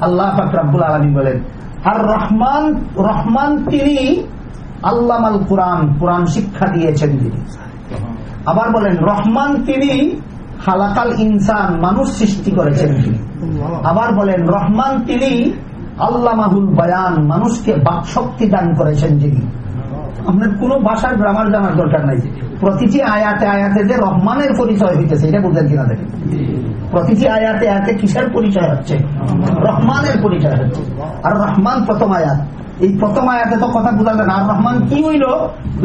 আল্লাহ ফাকরাবুল আলমী বলেন আর রহমান রহমান তিনি আল্লামাল আল কোরআন কোরআন শিক্ষা দিয়েছেন তিনি। আবার বলেন, রহমান তিনি হালাকাল ইনসান, মানুষ সৃষ্টি করেছেন তিনি। আবার বলেন, রহমান তিনি আল্লামাহুল বয়ান, মানুষকে বাকশক্তি দান করেছেন যিনি আপনার কোন ভাষার গ্রামার জানার দরকার নাই। প্রতিটি আয়াতে আয়াতে যে রহমানের পরিচয় হইতেছে, এটা বুঝলেন কিনা দেখেন প্রতিটি আয়াতে আয়াতে কিসের পরিচয় হচ্ছে? রহমানের পরিচয় হচ্ছে। আর রহমান প্রথম আয়াত। এই প্রথম আয়াতে তো কথা বুঝালেন, আর রহমান কি হইল?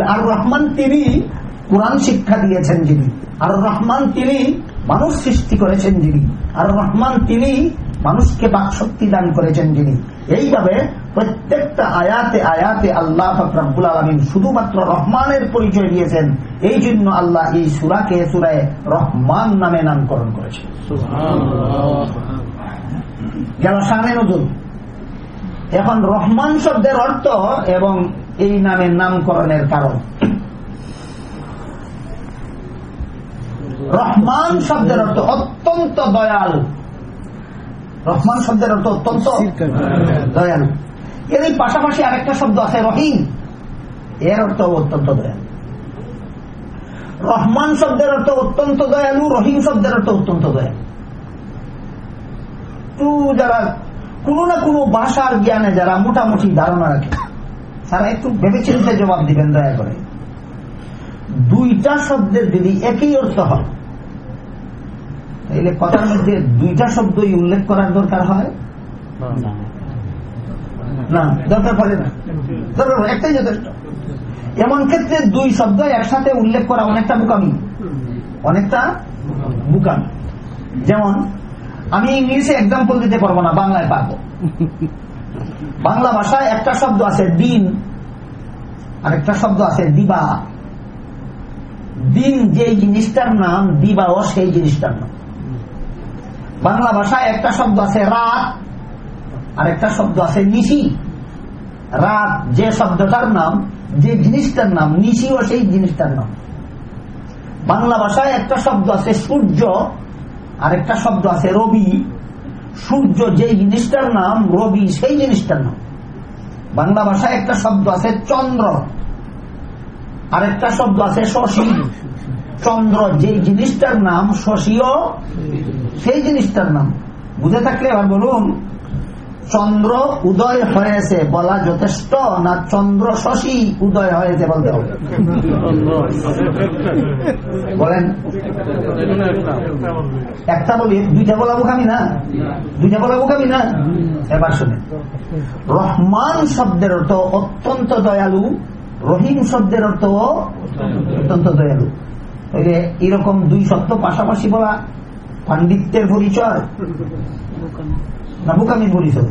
আর রহমান তিনি কোরআন শিক্ষা দিয়েছেন যিনি। আর রহমান তিনি মানুষ সৃষ্টি করেছেন যিনি। আর রহমান তিনি মানুষকে বাকশক্তি দান করেছেন যিনি। এইভাবে প্রত্যেকটা আয়াতে আয়াতে আল্লাহ ফকরাবুল আলমিন শুধুমাত্র রহমানের পরিচয় দিয়েছেন। এই জন্য আল্লাহ এই সুরাকে সুরায় রহমান নামে নামকরণ করেছেন। গেল শানে নজুল এখন রহমান শব্দের অর্থ এবং এই নামের নামকরণের কারণ। রহমান শব্দের অর্থ অত্যন্ত দয়াল। রহমান শব্দের অর্থ অত্যন্ত দয়ালু। এর এই পাশাপাশি আরেকটা শব্দ আছে, রহিম। এর অর্থ অত্যন্ত দয়ালু। রহমান শব্দের অর্থ অত্যন্ত দয়ালু, রহিম শব্দের অর্থ অত্যন্ত দয়ালু। যারা কোন না কোন ভাষার জ্ঞানে যারা মোটামুটি ধারণা রাখে, তারা একটু ভেবে চিন্তে জবাব দিবেন, দয়া করে। দুইটা শব্দের যদি একই অর্থ হয় তাহলে কথার মধ্যে দুইটা শব্দই উল্লেখ করার দরকার হয়? দরকার পড়ে না। দরকার একটাই যথেষ্ট। এমন ক্ষেত্রে দুই শব্দ একসাথে উল্লেখ করা অনেকটা বুকামি। অনেকটা বুকামি। যেমন, আমি ইংলিশে এক্সাম্পল দিতে পারব না, বাংলায় পারব। বাংলা ভাষায় একটা শব্দ আছে, দিন। আর একটা শব্দ আছে, দিবা। দিন যে জিনিসটার নাম দিবাও সেই জিনিসটার নাম। বাংলা ভাষায় একটা শব্দ আছে, রাত। আর একটা শব্দ আছে নিশি। রাত যে শব্দটার নাম, যে জিনিসটার নাম, নিশিও সেই জিনিসটার নাম। বাংলা ভাষায় একটা শব্দ আছে সূর্য আর একটা শব্দ আছে রবি। সূর্য যে জিনিসটার নাম, রবি সেই জিনিসটার নাম। বাংলা ভাষায় একটা শব্দ আছে চন্দ্র। আর একটা শব্দ আছে শশী। চন্দ্র যে জিনিসটার নাম, শশীও সেই জিনিসটার নাম। বুঝে থাকলে এবার বলুন চন্দ্র উদয় হয়েছে বলা যথেষ্ট না চন্দ্র শশী উদয় হয়েছে বলতে হবে? বলেন। একটা বলি দুইটা বলা বোকামি না? দুইটা বলা বোকামি না? এবার শুনে রহমান শব্দের অর্থ অত্যন্ত দয়ালু, রহিম শব্দের অর্থ অত্যন্ত দয়ালু। এরকম দুই শব্দ পাশাপাশি বলা পাণ্ডিত্যের পরিচয়। না বুকামির পরিচয়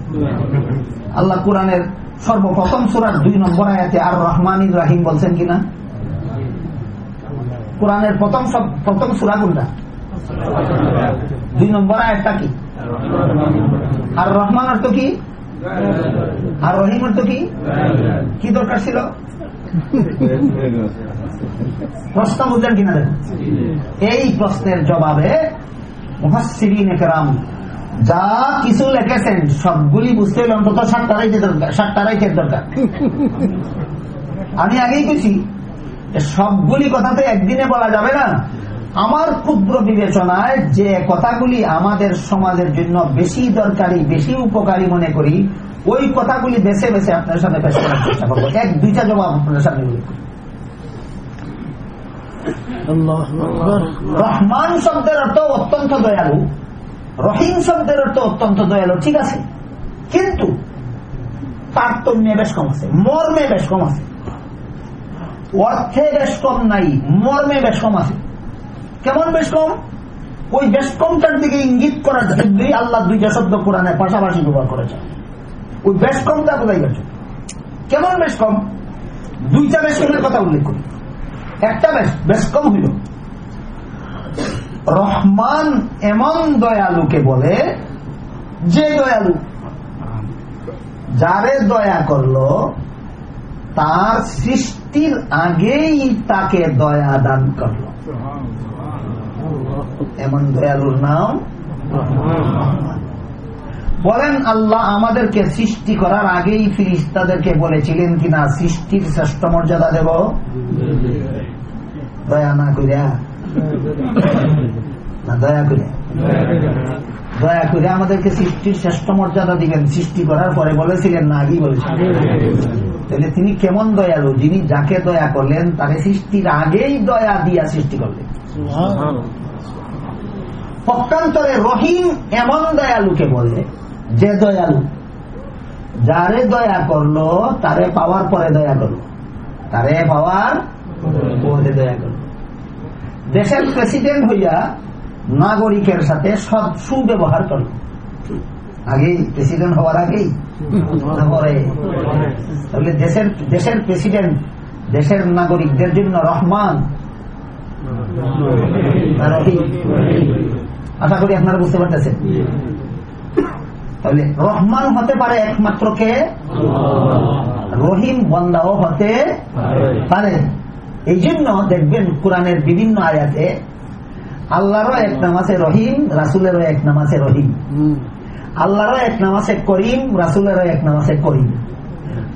আল্লাহ কোরআনের সর্বপ্রথম সুরার দুই নম্বর আয়াতে আর রহমান রাহিম বলছেন কিনা? কোরআনের প্রথম প্রথম সুরা কোনটা? দুই নম্বর আয়াতটা কি? আর রহমান অর্থ কি? আর রহিম অর্থ কি? কি দরকার ছিল? প্রশ্ন বুঝলেন কিনা দেখুন। এই প্রশ্নের জবাবে মুহাসিরিনেকরাম যা কিছু লিখেছেন সবগুলি বুঝতে হলে অন্তত সাতটা রাইতের দরকার আমি আগেই কেছি সবগুলি কথা তো একদিনে বলা যাবে না। আমার ক্ষুদ্র বিবেচনায় যে কথাগুলি আমাদের সমাজের জন্য বেশি দরকারি বেশি উপকারী মনে করি ওই কথাগুলি বেছে বেছে আপনার সামনে পেশ করার চেষ্টা করব। এক দুইটা জবাব আপনার সামনে উল্লেখ করি রহমান শব্দের অর্থ অত্যন্ত দয়ালু। শব্দের অর্থ অত্যন্ত দয়ালু, ঠিক আছে? কিন্তু তারতম্যে বেশ কম আছে, মর্মে বেশ কম আছে। অর্থে বেশ কম নাই, মর্মে বেশ কম আছে। কেমন বেশ কম? ওই বেশকমটার দিকে ইঙ্গিত করার জন্যই আল্লাহ দুইটা শব্দ কোরআনে পাশাপাশি ব্যবহার করেছে ওই বেশকমটা বোঝাই গেছে কেমন বেশকম দুইটা বেশকমের কথা উল্লেখ করি। একটা বেশ বেশ কম হইল। রহমান এমন দয়ালুকে বলে যে দয়ালু। যারে দয়া করল, তার সৃষ্টির আগেই তাকে দয়া দান করল। এমন দয়ালুর নাম? বলেন, আল্লাহ আমাদেরকে সৃষ্টি করার আগেই ফিরিস্তাদেরকে বলেছিলেন কিনা, সৃষ্টির শ্রেষ্ঠ মর্যাদা দেব? দয়া না করিয়া দয়া করে। আমাদেরকে সৃষ্টির শ্রেষ্ঠ মর্যাদা দিবেন। সৃষ্টি করার পরে বলেছিলেন, না, আগেই বলেছিলেন। তাহলে তিনি কেমন দয়ালু? যিনি যাকে দয়া করলেন তাকে সৃষ্টির আগেই দয়া দিয়া সৃষ্টি করলেন। পক্ষান্তরে রহিম এমন দয়ালুকে বলে যে দয়ালু, যারে দয়া করল, তারে পাওয়ার পরে দয়া করল। তারে পাওয়ার পরে দয়া করল। দেশের প্রেসিডেন্ট হইয়া নাগরিকের সাথে সব সুব্যবহার করল আগেই প্রেসিডেন্ট হওয়ার আগেই তাহলে দেশের দেশের প্রেসিডেন্ট দেশের নাগরিকদের জন্য রহমান। আশা করি আপনারা বুঝতে পারতেছেন। তাহলে রহমান হতে পারে একমাত্র কে? রহিম বন্দাও হতে পারে। এই জন্য দেখবেন কোরআনের বিভিন্ন আয়াতে আল্লাহরও এক নাম আছে রহিম রাসুলেরও এক নাম আছে রহিম আল্লাহরও এক নাম আছে করিম রাসুলেরও এক নাম আছে করিম।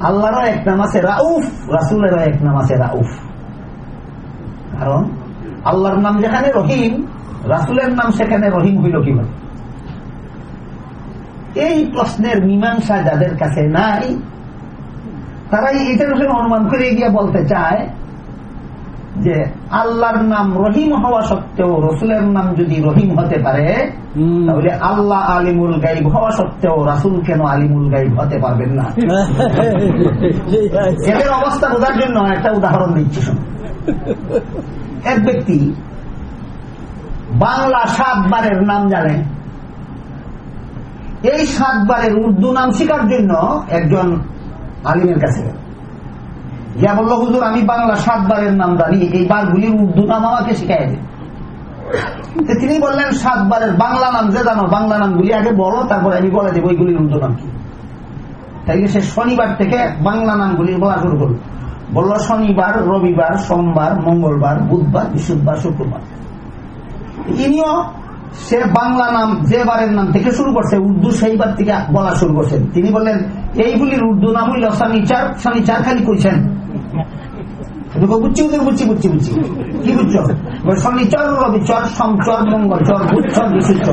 আল্লাহরও এক নাম আছে রাউফ রাসুলেরও এক নাম আছে রাউফ। কারণ আল্লাহর নাম যেখানে রহিম রাসুলের নাম সেখানে রহিম হইল কীভাবে? এই প্রশ্নের মীমাংসা যাদের কাছে নাই তারাই এটার অনুমান করে গিয়ে বলতে চায় যে আল্লাহর নাম রহিম হওয়া সত্ত্বেও রসুলের নাম যদি রহিম হতে পারে তাহলে আল্লাহ আলিমুল গাইব হওয়া সত্ত্বেও রাসুল কেন আলিমুল গাইব হতে পারবেন না? এদের অবস্থা বোঝার জন্য একটা উদাহরণ দিচ্ছি এক ব্যক্তি বাংলা সাতবারের নাম জানেন। এই সাতবারের উর্দু নাম শিকার জন্য একজন আলিমের কাছে গেল। যা বলল, হুজুর, আমি বাংলা সাতবারের নাম জানি, এই বারগুলির উর্দু নাম আমাকে শিখাই দিন। তিনি বললেন, সাতবারের বাংলা নাম যে জানো, বাংলা নামগুলি আগে বলো, তারপরে আমি বলে দেবো ওইগুলির উর্দু নাম কি। তাইলে সে শনিবার থেকে বাংলা নামগুলি বলা শুরু করল। বলল, শনিবার, রবিবার, সোমবার, মঙ্গলবার, বুধবার, বৃহস্পতিবার, শুক্রবার। ইনিও সে বাংলা নাম যে বারের নাম থেকে শুরু করছে, উর্দু সেইবার থেকে বলা শুরু করছেন। তিনি বললেন, এইগুলির উর্দু নাম হইল শনিচার শনিচার খালি কইছেন। বুঝছি বুঝছি বুঝছি বুঝছি কি বুঝছ? শনিচর চর সমচর মঙ্গলচর বুধচর বিশুদ্ধ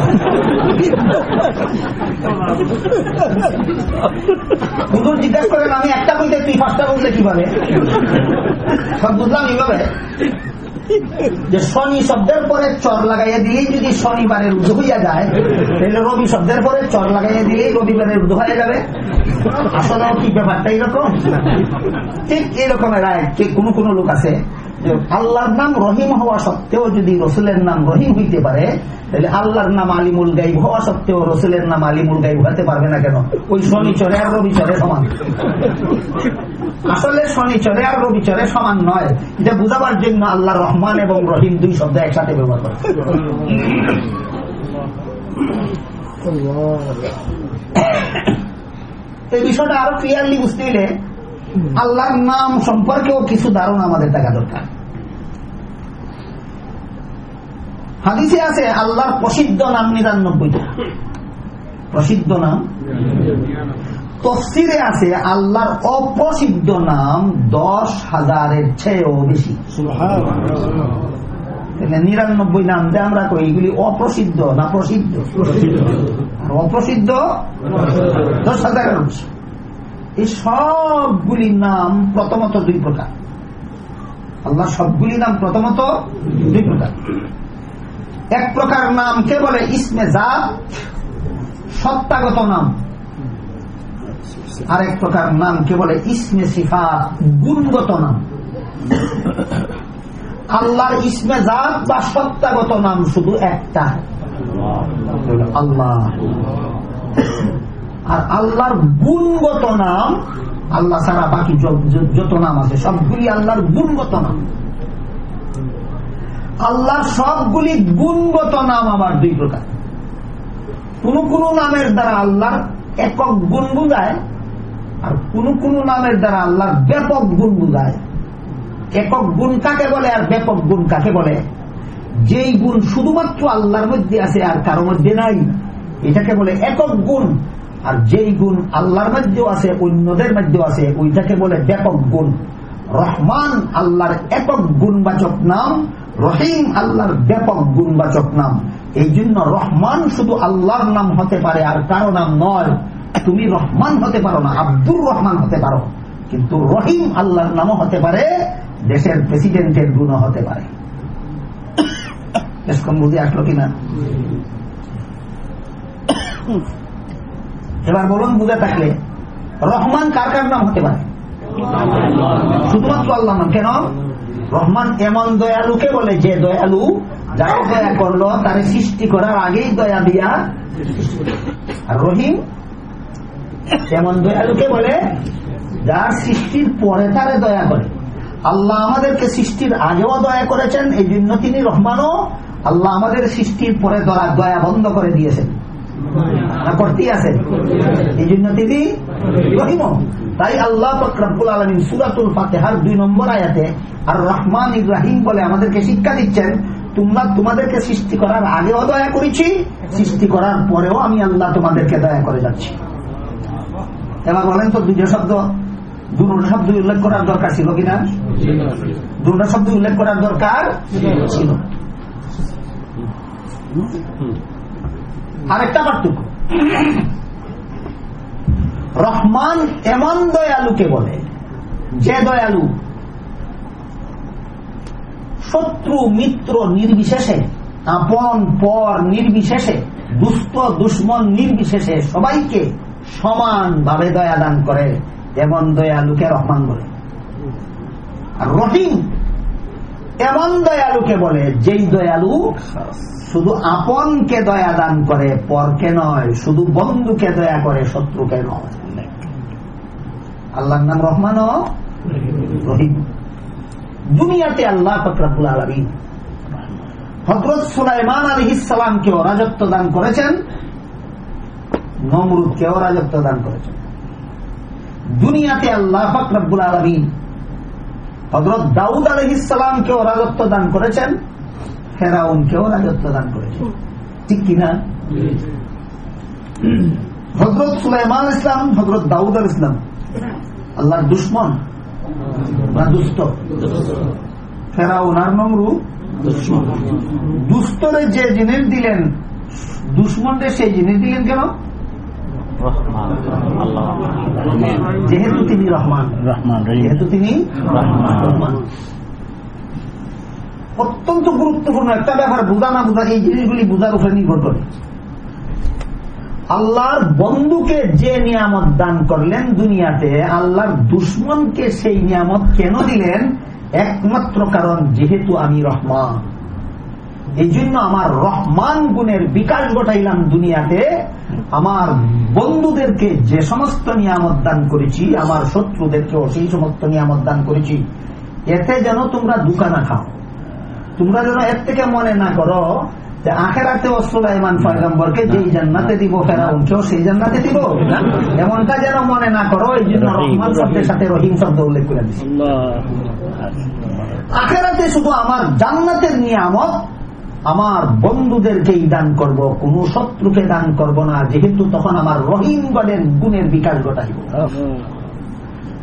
হুজুর আমি একটা বলতে, তুই পাঁচটা বলতে কীভাবে সব বুঝলাম এইভাবে। যে শনি শব্দের পরে চর লাগাইয়া দিলেই যদি শনিবারের রুদ্ধ হইয়া যায়, তাহলে রবি শব্দের পরে চর লাগাইয়া দিলেই রবিবারের রুদ্ধ হয়ে যাবে। আসলে কি ব্যাপারটা এইরকম ঠিক এইরকমের রায়। কোন কোন লোক আছে আল্লাহর নাম রহিম হওয়া সত্ত্বেও যদি রসুলের নাম রহিম হইতে পারে, তাহলে আল্লাহর নাম আলিমুল গাইব হওয়া সত্ত্বেও রসুলের নাম আলিমুল গাইব হতে পারবে না কেন? ওই শনি চরে আর রবি চরে সমান। আসলে শনি চরে আর রবি চরে সমান নয়। এটা বুঝাবার জন্য আল্লাহ রহমান এবং রহিম দুই শব্দ একসাথে ব্যবহার করে এই বিষয়টা আরও ক্লিয়ারলি বুঝতে আল্লাহর নাম সম্পর্কেও কিছু ধারণা আমাদের থাকা দরকার। হাদিসে আছে আল্লাহর প্রসিদ্ধ নাম নিরানব্বইটা প্রসিদ্ধ নাম? তফসিরে আছে আল্লাহর অপ্রসিদ্ধ নাম দশ হাজারের চেয়েও বেশি। নিরানব্বই নাম যে আমরা কই এগুলি অপ্রসিদ্ধ না প্রসিদ্ধ? অপ্রসিদ্ধ দশ হাজারের বেশি। এই সবগুলি নাম প্রথমত দুই প্রকার। আল্লাহ সবগুলি নাম প্রথমত দুই প্রকার। এক প্রকার নাম কে বলে? ইসমে জাত, সত্তাগত নাম। আর এক প্রকার নাম কে বলে? ইসমে সিফা গুণগত নাম। আল্লাহর ইসমে জাত বা সত্তাগত নাম শুধু একটা। আল্লাহ। আর আল্লাহর গুণগত নাম, আল্লাহ ছাড়া বাকি যত নাম আছে, সবগুলি আল্লাহর গুণগত নাম। আল্লাহর সবগুলি গুণগত নাম আমার দুই প্রকার। কোন কোন নামের দ্বারা আল্লাহর একক গুণ বুঝায়, আর কোন কোন নামের দ্বারা আল্লাহর ব্যাপক গুণ বুঝায়। একক গুণ কাকে বলে আর ব্যাপক গুণ কাকে বলে? যেই গুণ শুধুমাত্র আল্লাহর মধ্যে আছে আর কারও মধ্যে নাই। এটাকে বলে একক গুণ। আর যেই গুণ আল্লাহর মধ্যেও আছে, অন্যদের মধ্যেও আছে, ওইটাকে বলে ব্যাপক গুণ। রহমান আল্লাহর একক গুণবাচক নাম, রহিম আল্লাহর ব্যাপক গুণবাচক নাম। এই জন্য রহমান শুধু আল্লাহর নাম হতে পারে আর কারও নাম নয়। তুমি রহমান হতে পারো না, আব্দুর রহমান হতে পারো। কিন্তু রহিম আল্লাহর নামও হতে পারে, দেশের প্রেসিডেন্টের গুণও হতে পারে। বুঝে আসলো কিনা? এবার বলুন, বুঝে থাকলে। রহমান কার কার নাম হতে পারে? শুধুমাত্র আল্লাহ নাম। কেন? রহমান এমন দয়ালুকে বলে, যে দয়ালু যারা দয়া করল, তার সৃষ্টি করার আগেই দয়া দিয়া রহিম এমন দয়ালুকে বলে, যার সৃষ্টির পরে তারে দয়া করে। আল্লাহ আমাদেরকে সৃষ্টির আগেও দয়া করেছেন এই জন্য তিনি রহমানও আল্লাহ আমাদের সৃষ্টির পরে দয়া বন্ধ করে দিয়েছেন। করতেই আছে। এই জন্য তিনি রহিম। তাই আল্লাহ ফকরাবুল আলমিন সুরাতুল ফাতেহার দুই নম্বর আয়াতে আর রহমান ইব্রাহিম বলে আমাদেরকে শিক্ষা দিচ্ছেন, তোমরা তোমাদেরকে সৃষ্টি করার আগেও দয়া করেছি, সৃষ্টি করার পরেও আমি আল্লাহ তোমাদেরকে দয়া করে যাচ্ছি। এবার বলেন তো দুটো শব্দ দুটো শব্দ উল্লেখ করার দরকার ছিল কিনা? দুটো শব্দ উল্লেখ করার দরকার ছিল। আরেকটা পার্থক্য রহমান এমন দয়ালুকে বলে, যে দয়ালু শত্রু, মিত্র, নির্বিশেষে, আপন, পর, নির্বিশেষে, দুস্থ, দুশ্মন, নির্বিশেষে সবাইকে সমানভাবে দয়া দান করে, এমন দয়ালুকে রহমান বলে। আর রহিম এমন দয়ালুকে বলে, যেই দয়ালু শুধু আপনকে দয়া দান করে, পরকে নয়, শুধু বন্ধুকে দয়া করে, শত্রুকে নয়। আল্লাহর নাম রহমান রহিম। দুনিয়াতে আল্লাহ ফকরাবুল আলমী হজরত সুলাইমান আলী ইসালামকেও রাজত্ব দান করেছেন, নমরুদকেও রাজত্ব দান করেছেন। দুনিয়াতে আল্লাহ ফকরাবুল আলমী হজরত দাউদ আলহ ইসালামকেও রাজত্ব দান করেছেন, ফেরাউনকেও রাজত্ব দান করেছেন। ঠিক কিনা হজরত সুলাইমান ইসলাম হজরত দাউদ আল ইসলাম আল্লাহর দুশ্মন না দুষ্ট? ফেরাউন আর নমরু দুস্তরে যে জিনিস দিলেন দুশ্মনদের সেই জিনিস দিলেন কেন? যেহেতু তিনি রহমান রহমান যেহেতু তিনি রহমান। অত্যন্ত গুরুত্বপূর্ণ একটা ব্যাপার বোঝা না বোঝা এই জিনিসগুলি বোঝার উপরে নির্ভর করে। আল্লাহর বন্ধুকে যে নিয়ামত দান করলেন দুনিয়াতে আল্লাহর দুশ্মনকে সেই নিয়ামত কেন দিলেন? একমাত্র কারণ যেহেতু আমি রহমান। এই জন্য আমার রহমান গুণের বিকাশ ঘটাইলাম দুনিয়াতে। আমার বন্ধুদেরকে যে সমস্ত নিয়ামত দান করেছি আমার শত্রুদেরকেও সেই সমস্ত নিয়ামত দান করেছি। এতে যেন তোমরা দুকানা খাও। তোমরা যেন এর থেকে মনে না করো যে আখেরাতে সুলাইমান পয়গম্বরকে যেই জান্নাতে দিব ফেরাউনকেও সেই জান্নাতে দিব। এমনটা যেন মনে না করো এই জন্য রহমান শব্দের সাথে রহিম শব্দ উল্লেখ করে দিচ্ছি আখেরাতে শুধু আমার জান্নাতের নিয়ামত আমার বন্ধুদেরকেই দান করব, কোন শত্রুকে দান করব না, যেহেতু তখন আমার রহিম গণের বিকাশ ঘটাইব।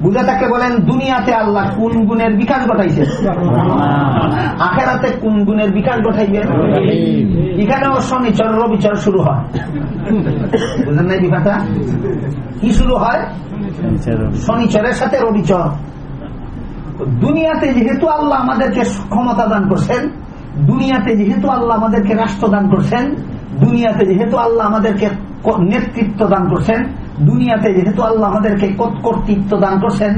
বুঝে তাকে বলেন, দুনিয়াতে আল্লাহ কোন গুণের বিকাশ ঘটাইছে? আখেরাতে কোন গুণের বিকাশ ঘটাইবে? এখানেও শনিচর রবিচর শুরু হয়। বুঝলেন না বিকাশটা কি শুরু হয়? শনিচরের সাথে রবিচর। দুনিয়াতে যেহেতু আল্লাহ আমাদেরকে ক্ষমতা দান করছেন দুনিয়াতে যেহেতু আল্লাহ আমাদেরকে রাষ্ট্র দান করছেন, দুনিয়াতে যেহেতু আল্লাহ আমাদেরকে নেতৃত্ব দান করছেন, দুনিয়াতে যেহেতু আল্লাহ আমাদেরকে কর্তৃত্ব দান করছেন,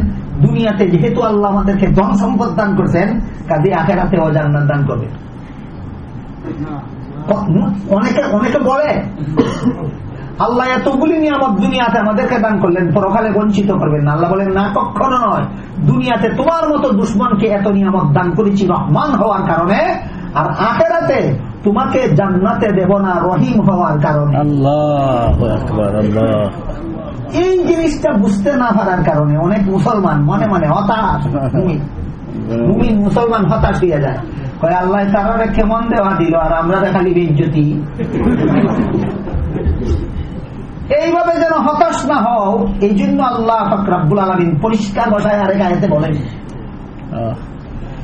দুনিয়াতে যেহেতু আল্লাহ আমাদেরকে ধন সম্পদ দান করছেন, কাজে আখেরাতে অজান্নার দান করবে। অনেকে অনেকে বলে, আল্লাহ এতগুলি নিয়ামত দুনিয়াতে আমাদেরকে দান করলেন, পরকালে বঞ্চিত করবেন আল্লাহ বলেন, না, কখনো নয়। দুনিয়াতে তোমার মতো দুশ্মনকে এত নিয়ামত দান করেছি, রহমান হওয়ার কারণে আর আখেরাতে তোমাকে জান্নাতে দেব না রহিম হওয়ার কারণে। এই জিনিসটা বুঝতে না পারার কারণে অনেক মুসলমান মনে মনে হতাশ মুমিন। মুসলমান হতাশ হইয়া যায়। কয় আল্লাহ তারা কেমন দেওয়া দিল আর আমরা খালি বেজ্জতি এইভাবে যেন হতাশ না হও এই জন্য আল্লাহ ফকরাবুল আলমিন পরিষ্কার বসায় আরেক আয়তে বলেন।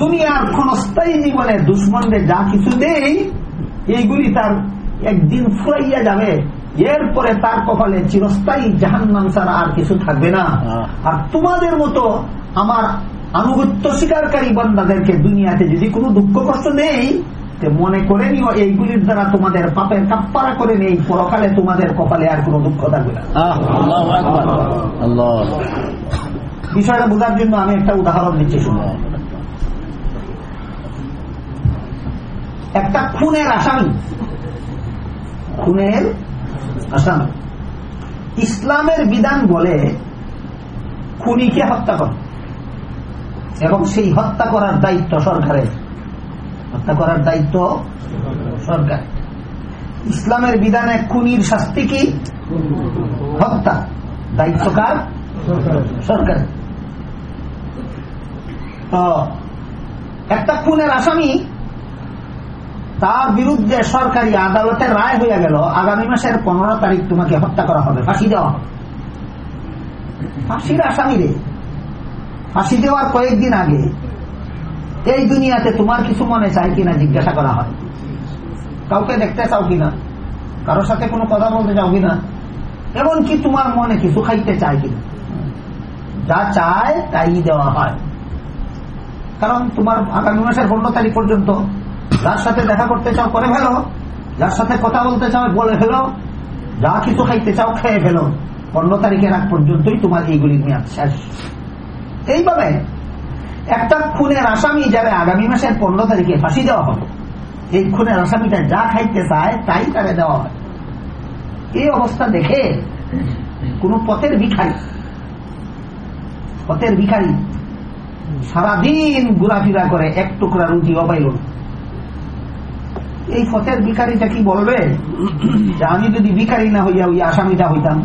দুনিয়ার ক্ষণস্থায়ী জীবনে দুশ্মনদের যা কিছু দেই এইগুলি তার একদিন ফুরাইয়া যাবে। এরপরে তার কপালে চিরস্থায়ী জাহান্নাম ছাড়া আর কিছু থাকবে না। আর তোমাদের মতো আমার আনুগত্য স্বীকারী বন্দাদেরকে দুনিয়াতে যদি কোনো দুঃখ কষ্ট নেই মনে করে নিও এইগুলির দ্বারা তোমাদের পাপের কাপ্পারা করে নেই। পরকালে তোমাদের কপালে আর কোনো দুঃখ থাকবে না। বিষয়টা বোঝার জন্য আমি একটা উদাহরণ দিচ্ছি শুনো একটা খুনের আসামি। খুনের আসামি। ইসলামের বিধান বলে খুনিকে হত্যা কর। এবং সেই হত্যা করার দায়িত্ব সরকারের। হত্যা করার দায়িত্ব সরকার ইসলামের বিধানে খুনির শাস্তি কি? হত্যা। দায়িত্ব কার? সরকার একটা খুনের আসামি তার বিরুদ্ধে সরকারি আদালতে রায় হয়ে গেল, আগামী মাসের পনেরো তারিখ তোমাকে হত্যা করা হবে। ফাঁসি দেওয়া হবে ফাঁসির আসামি রে। ফাঁসি দেওয়ার কয়েকদিন আগে। এই দুনিয়াতে তোমার কিছু মনে চাই কিনা জিজ্ঞাসা করা হয়। কাউকে দেখতে চাও কিনা? কারোর সাথে কোনো কথা বলতে চাও কিনা? এমনকি তোমার মনে কিছু খাইতে চায় কিনা? যা চায় তাই দেওয়া হয়। কারণ তোমার আগামী মাসের পনেরো তারিখ পর্যন্ত যার সাথে দেখা করতে চাও করে ফেলো। যার সাথে কথা বলতে চাও বলে ফেলো। যা কিছু খাইতে চাও খেয়ে ফেলো। পনেরো তারিখের আগ পর্যন্তই তোমার এইগুলি মেয়াদ শেষ। এইভাবে একটা খুনের আসামি যারা আগামী মাসের পনেরো তারিখে ফাঁসি দেওয়া হবে। এই খুনের আসামিটা যা খাইতে চায় তাই তারে দেওয়া হয়। এই অবস্থা দেখে কোন পথের ভিখারি পথের ভিখারি সারাদিন ঘোরাফিরা করে এক টুকরা রুটি অবাইল এই পথের ভিখারিটা কি বলবে? যে আমি যদি ভিকারি না হইয়া ওই আসামিটা হইতাম।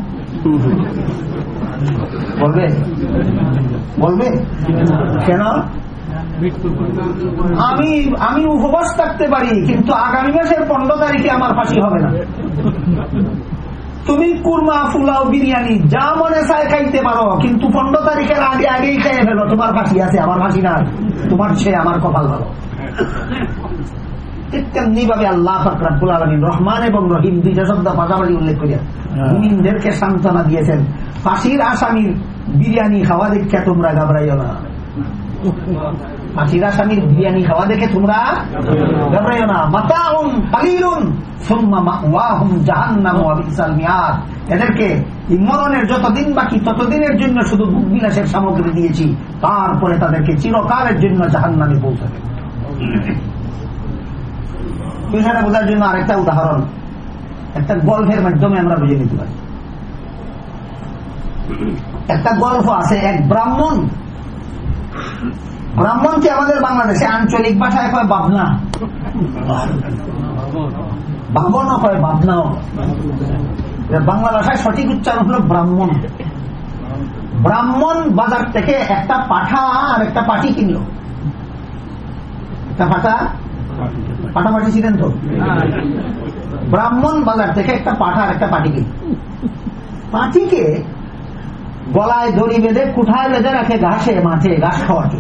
বলবে? বলবে? কেন? আমি আমি উপবাস থাকতে পারি, কিন্তু আগামী মাসের পনেরো তারিখে আমার ফাঁসি হবে না। তুমি কুরমা ফুলাও বিরিয়ানি, যা মনে চায় খাইতে পারো, কিন্তু পনেরো তারিখের আগে আগেই খেয়ে ফেলো, তোমার ফাঁসি আছে, আমার ফাঁসি না তোমার ছেলে আমার কপাল ভালো। তেমনি ভাবে আল্লাহ ফকরাবুল আলমিন রহমান এবং রহিম দুইটা শব্দ পাশাপাশি উল্লেখ করিয়া মুমিনদেরকে সান্ত্বনা দিয়েছেন। ফাঁসির আসামির বিরিয়ানি খাওয়া দেখে তোমরা ঘাবড়াইও না। ফাঁসির আসামির বিরিয়ানি খাওয়া দেখে তোমরা ঘাবড়াইও না। মাতাউন কালিলুন এদেরকে মরণের যতদিন বাকি ততদিনের জন্য শুধু বুক বিলাসের সামগ্রী দিয়েছি। তারপরে তাদেরকে চিরকালের জন্য জাহান নামে পৌঁছাবে। বিষয়টা বোঝার জন্য আরেকটা উদাহরণ। একটা গল্পের মাধ্যমে আমরা বুঝে নিতে পারি। একটা গল্প আছে, এক ব্রাহ্মণ। ব্রাহ্মণকে আমাদের বাংলাদেশে আঞ্চলিক ভাষায় কয় বাবনা বাবনও কয় বাবনাও বাংলা ভাষায় সঠিক উচ্চারণ হলো ব্রাহ্মণ। ব্রাহ্মণ বাজার থেকে একটা পাঠা আর একটা পাটি কিনলো। একটা পাঠা? পাঠাপাঠি ছিলেন তো? ব্রাহ্মণ বাজার থেকে একটা পাঠা আর একটা পাটি কিনল পাটিকে গলায় দড়ি বেঁধে, কুঠায় বেঁধে রাখে ঘাসে মাঠে ঘাস জন্য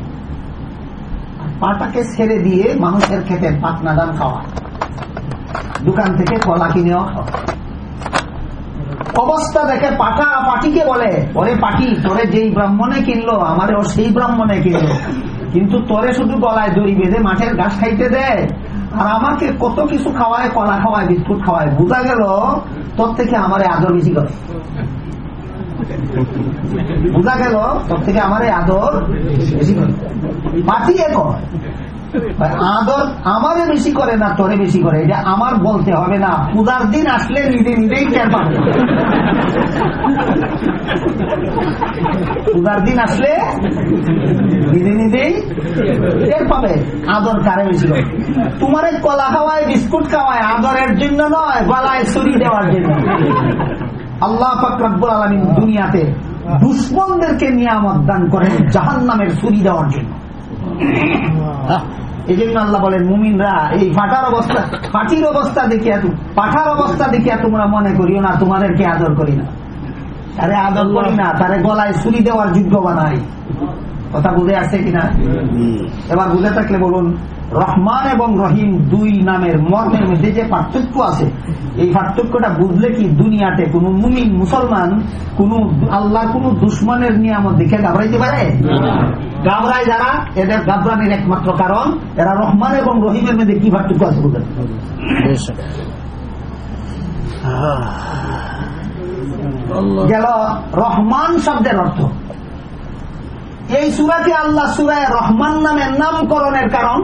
পাটাকে ছেড়ে দিয়ে মানুষের খেতে পাকনা দান খাওয়া। দোকান থেকে কলা কিনেও অবস্থা দেখে পাঠা পাটিকে বলে, ওরে পাটি তোরে যেই ব্রাহ্মণে কিনলো, আমারে ও সেই ব্রাহ্মণে কিনলো। কিন্তু তোরে শুধু গলায় দড়ি বেঁধে মাঠের ঘাস খাইতে দেয় আর আমাকে কত কিছু খাওয়ায়, কলা খাওয়ায়, বিস্কুট খাওয়ায়, বোঝা গেল তোর থেকে আমার আদর বেশি করে। বোঝা গেল তোর থেকে আমার আদর বেশি করে। পাঠিয়ে কয় আদর আমারে বেশি করে না, তোরে বেশি করে। এটা আমার বলতে হবে না পূজার দিন আসলে নিজে নিজেই টের পাবে। পূজার দিন আসলে নিজে নিজেই টের পাবে, আদর কারে বেশি করে। তোমার কলা খাওয়ায়, বিস্কুট খাওয়ায়, আদরের জন্য নয়, গলায় ছুরি দেওয়ার জন্য। আল্লাহ ফাকরাবুল আলমিন দুনিয়াতে দুশ্মনদেরকে নিয়ামত দান করেন জাহান নামের ছুরি দেওয়ার জন্য। এই জন্য আল্লাহ বলেন মুমিনরা এই ফাটার অবস্থা পাটির অবস্থা দেখিয়া পাঠার অবস্থা দেখিয়া তোমরা মনে করিও না তোমাদেরকে আদর করি না। তারে আদর করি না তারে গলায় ছুরি দেওয়ার যোগ্য বানাই কথা বুঝে আছে কিনা? এবার বুঝে থাকলে বলুন রহমান এবং রহিম দুই নামের মর্মের মধ্যে যে পার্থক্য আছে এই পার্থক্যটা বুঝলে কি দুনিয়াতে কোন মুমিন মুসলমান কোন আল্লাহ কোন দুশ্মনের নিয়ামত দেখে ঘাবড়াইতে পারে? গাবরায় যারা এদের গাবরানির একমাত্র কারণ এরা রহমান এবং রহিমের মধ্যে কি পার্থক্য আছে বুঝলেন? গেল রহমান শব্দের অর্থ। এই সুরাকে আল্লাহ সুরায় রহমান নামের নামকরণের কারণ।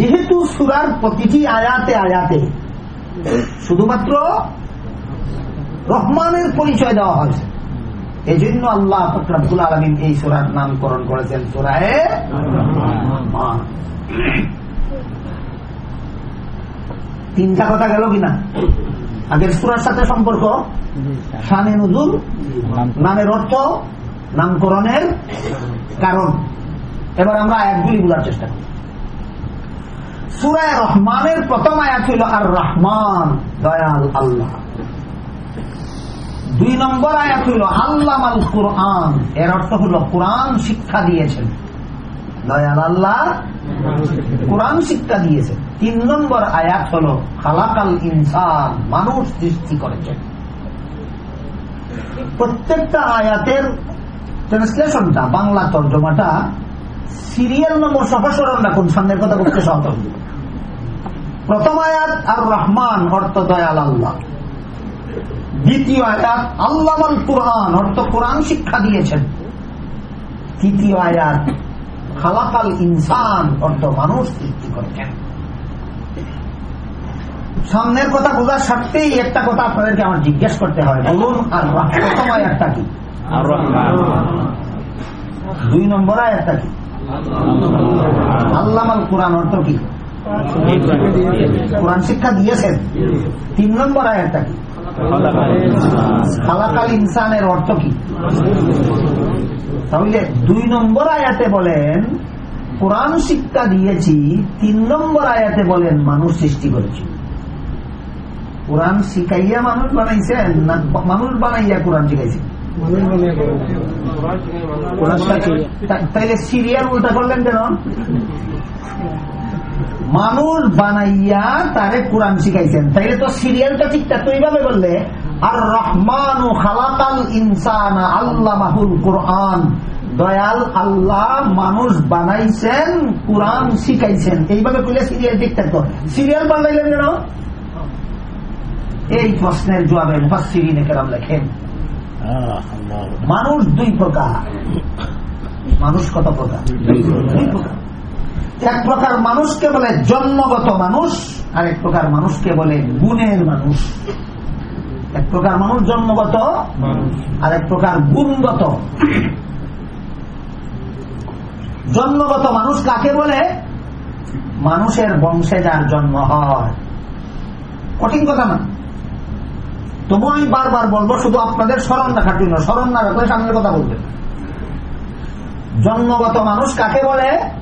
যেহেতু সুরার প্রতিটি আয়াতে আয়াতে শুধুমাত্র রহমানের পরিচয় দেওয়া হয়েছে। এই জন্য আল্লাহ ফকরাবুল আলমিন এই সুরার নামকরণ করেছেন সুরায় তিনটা কথা গেল কিনা? আগের সুরার সাথে সম্পর্ক? শানে নজুল, নামের অর্থ, নামকরণের কারণ। এবার আমরা আয়াতগুলি বোঝার চেষ্টা করি। সুরায় রহমানের প্রথম আয়াত হইল আর রহমান দয়াল আল্লাহ। দুই নম্বর আয়াত হইল আল্লাহ আল কোরআন, এর অর্থ হল কোরআন শিক্ষা দিয়েছেন। দয়াল আল্লাহ কোরআন শিক্ষা দিয়েছেন। তিন নম্বর আয়াত হল খালাকাল ইনসান, মানুষ সৃষ্টি করেছেন। প্রত্যেকটা আয়াতের ট্রান্সলেশনটা বাংলা তর্জমাটা সিরিয়াল নম্বর সহসরণ রাখুন, সামনের কথা বলতে সহজ প্রথম আয়াত আর রহমান অর্থ দয়াল আল্লাহ। দ্বিতীয় আয়াত আল্লামাল কোরআন অর্থ কোরআন শিক্ষা দিয়েছেন। তৃতীয় আয়াত খালাকাল ইনসান অর্থ মানুষ সৃষ্টি করেছেন। সামনের কথা বোঝার স্বার্থেই একটা কথা আপনাদেরকে আমার জিজ্ঞেস করতে হয়। বলুন আর প্রথম আয়াতটা কি? দুই নম্বর আয়াতটা কি? আল্লামাল কোরআন অর্থ কি? কোরআন শিক্ষা দিয়েছেন। তিন নম্বর আয়াতটা কি? খালাকাল ইনসানের অর্থ কি? তাহলে দুই নম্বর আয়াতে বলেন, কোরআন শিক্ষা দিয়েছি, তিন নম্বর আয়াতে বলেন, মানুষ সৃষ্টি করেছি। কোরআন শিখাইয়া মানুষ বানাইছেন না মানুষ বানাইয়া কোরআন শিখাইছেন তাইলে সিরিয়াল উল্টা করলেন কেন? মানুষ বানাইয়া তারে কোরআন শিখাইছেন। তাইলে তো সিরিয়ালটা ঠিকঠাক। তো এইভাবে বললে আর রহমান ও খালাকাল ইনসান আল্লাহ মাহুল কোরআন। দয়াল আল্লাহ মানুষ বানাইছেন কোরআন শিখাইছেন। এইভাবে কইলে সিরিয়াল ঠিকঠাক তো। সিরিয়াল বানাইলেন কেন? এই প্রশ্নের জবাবে মুফাসসিরিনে কেরাম লেখেন। মানুষ দুই প্রকার। মানুষ কত প্রকার। দুই প্রকার। এক প্রকার মানুষকে বলে জন্মগত মানুষ আর এক প্রকার মানুষকে বলে গুণের মানুষ। এক প্রকার মানুষ জন্মগত আর এক প্রকার গুণগত। জন্মগত মানুষ কাকে বলে? মানুষের বংশে যার জন্ম হয়। কঠিন কথা না। তবু আমি বারবার বলব শুধু আপনাদের স্মরণ রাখার জন্য। স্মরণ না রাখলে সামনের কথা বলবেন। জন্মগত মানুষ কাকে বলে?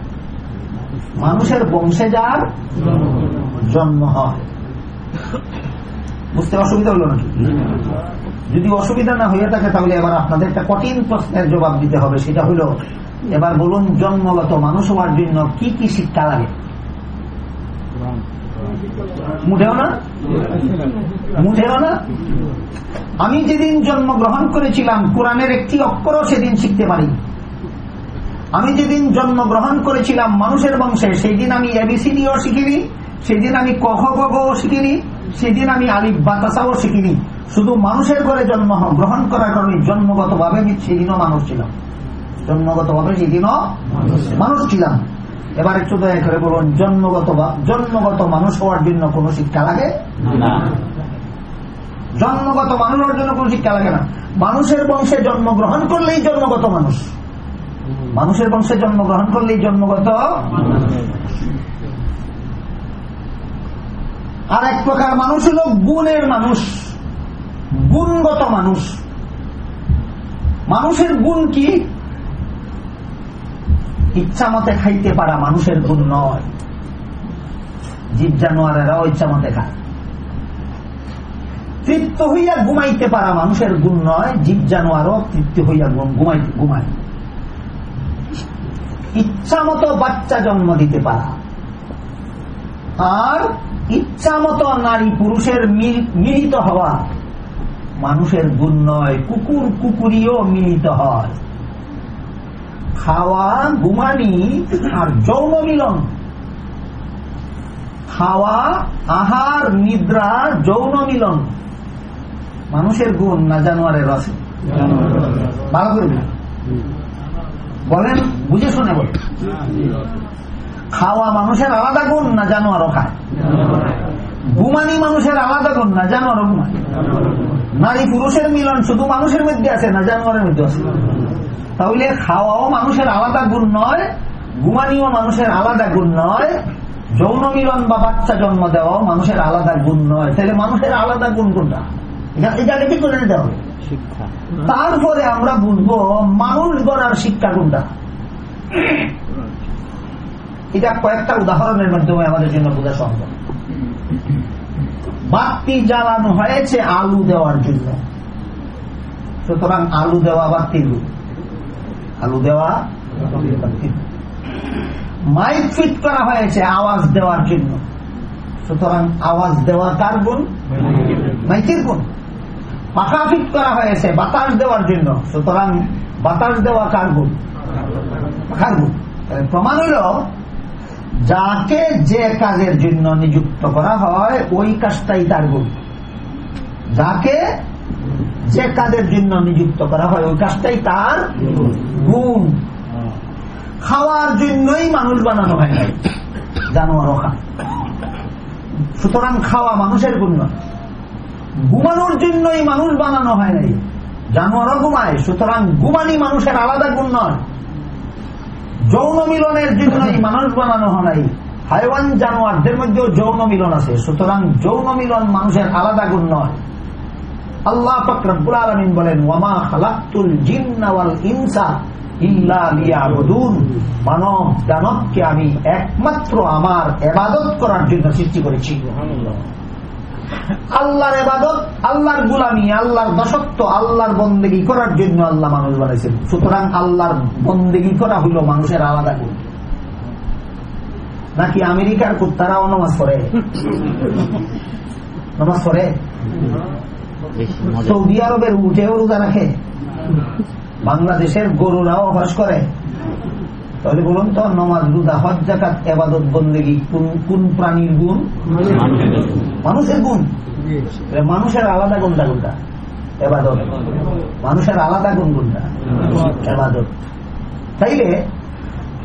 মানুষের বংশে যার জন্ম হয়। বুঝতে অসুবিধা হলো নাকি? যদি অসুবিধা না হয়ে থাকে, তাহলে এবার আপনাদের একটা কঠিন প্রশ্নের জবাব দিতে হবে। সেটা হলো, এবার বলুন, জন্মগত মানুষ হওয়ার জন্য কি কি শিক্ষা লাগে? মুঠেও না? মুঠেও না? আমি যেদিন জন্মগ্রহণ করেছিলাম, কোরআনের একটি অক্ষরও সেদিন শিখতে পারি আমি যেদিন জন্মগ্রহণ করেছিলাম মানুষের বংশে সেদিন আমি এবিসিডিও শিখিনি সেদিন আমি কখ গও শিখিনি সেদিন আমি আলিফ বাতাসাও শিখিনি। শুধু মানুষের ঘরে জন্ম গ্রহণ করার কারণে জন্মগত ভাবে সেদিনও মানুষ ছিলাম। জন্মগত ভাবে সেদিনও মানুষ ছিলাম। এবার একটু দয়া করে বলুন জন্মগত জন্মগত মানুষ হওয়ার জন্য কোন শিক্ষা লাগে? জন্মগত মানুষ হওয়ার জন্য কোন শিক্ষা লাগে না। মানুষের বংশে জন্মগ্রহণ করলেই জন্মগত মানুষ। মানুষের বংশে জন্মগ্রহণ করলেই জন্মগত। আর এক প্রকার মানুষ হল গুণের মানুষ, গুণগত মানুষ। মানুষের গুণ কি? ইচ্ছা মতে খাইতে পারা মানুষের গুণ নয়। জীব জানোয়ারেরাও ইচ্ছা মতে খায়। তৃপ্ত হইয়া ঘুমাইতে পারা মানুষের গুণ নয়, জীব জানোয়ারও তৃপ্ত হইয়া ঘুমাই ঘুমায়। ইচ্ছা মতো বাচ্চা জন্ম দিতে পারা। আর ইচ্ছা মতো নারী পুরুষের মিলিত হওয়া। মানুষের গুণ নয় কুকুর কুকুরিও মিলিত হয়। খাওয়া গুমানি আর যৌন মিলন। খাওয়া আহার নিদ্রা যৌন মিলন। মানুষের গুণ না জানোয়ারের আছে ভালো করে বলেন, বুঝে শুনে বলেন। খাওয়া মানুষের আলাদা গুণ না জানোয়ারও খায়? ঘুমানি মানুষের আলাদা গুণ না জানোয়ারও ঘুমায়? নারী পুরুষের মিলন শুধু মানুষের মধ্যে আছে না জানোয়ারের মধ্যে আছে? তাহলে খাওয়াও মানুষের আলাদা গুণ নয়, ঘুমানিও মানুষের আলাদা গুণ নয়, যৌন মিলন বা বাচ্চা জন্ম দেওয়াও মানুষের আলাদা গুণ নয়। তাহলে মানুষের আলাদা গুণ কোনটা? এটাকে ঠিক করে নিতে হবে। তারপরে আমরা বুঝব মানুষ গড়ার শিক্ষা কোনটা। এটা কয়েকটা উদাহরণের মাধ্যমে আমাদের জন্য বোঝা সম্ভব। বাতি জ্বালানো হয়েছে আলু দেওয়ার জন্য। সুতরাং আলু দেওয়া বাতি আলু দেওয়া মাইক ফিট করা হয়েছে আওয়াজ দেওয়ার জন্য। সুতরাং আওয়াজ দেওয়া কার গুণ? মাইকের গুণ। পাখা ফিট করা হয়েছে বাতাস দেওয়ার জন্য। সুতরাং বাতাস দেওয়া কার গুণ প্রমাণ হল যাকে যে কাজের জন্য নিযুক্ত করা হয়, ওই কাজটাই তার গুণ যাকে যে কাজের জন্য নিযুক্ত করা হয়, ওই কাজটাই তার গুণ খাওয়ার জন্যই মানুষ বানানো হয় নাই। জানোয়ারও সুতরাং খাওয়া মানুষের গুণ নয়। ঘুমানোর জন্যই মানুষ বানানো হয় নাই। জানোয়ারও ঘুমায়, সুতরাং ঘুমানি মানুষের আলাদা গুণ নয়। যৌন মিলনের জন্যই মানুষ বানানো হয় নাই। হাইওয়ান জানোয়ারদের মধ্যেও যৌন মিলন আছে, সুতরাং যৌন মিলন মানুষের আলাদা গুণ নয়। আল্লাহ ফকরবুল আলমিন বলেন, ওয়ামা খালাক্তুল জিন্নাওয়াল ইনসা আমি একমাত্র আমার এবাদত করার জন্য সৃষ্টি করেছি। আল্লাহর এবাদত আল্লাহর গুলামি আল্লাহর দশত্ব আল্লাহর বন্দেগী করার জন্য আল্লাহ মানুষ বানাইছেন। সুতরাং আল্লাহর বন্দেগী করা হইল মানুষের আলাদা গুণ। নাকি আমেরিকার কুত্তারাও নমাজ পড়ে? নমাজ পড়ে? সৌদি আরবের উঠেও রোজা রাখে। বাংলাদেশের গরুরাও হস করে। তাহলে বলুন তো নমাজ রুদা হজ জাকাত এবাদত বন্দেগি কোন কোন প্রাণীর গুণ। মানুষের গুণ। মানুষের আলাদা গুণটা কোনটা? এবাদত। মানুষের আলাদা গুণ কোনটা? এবাদত। তাইলে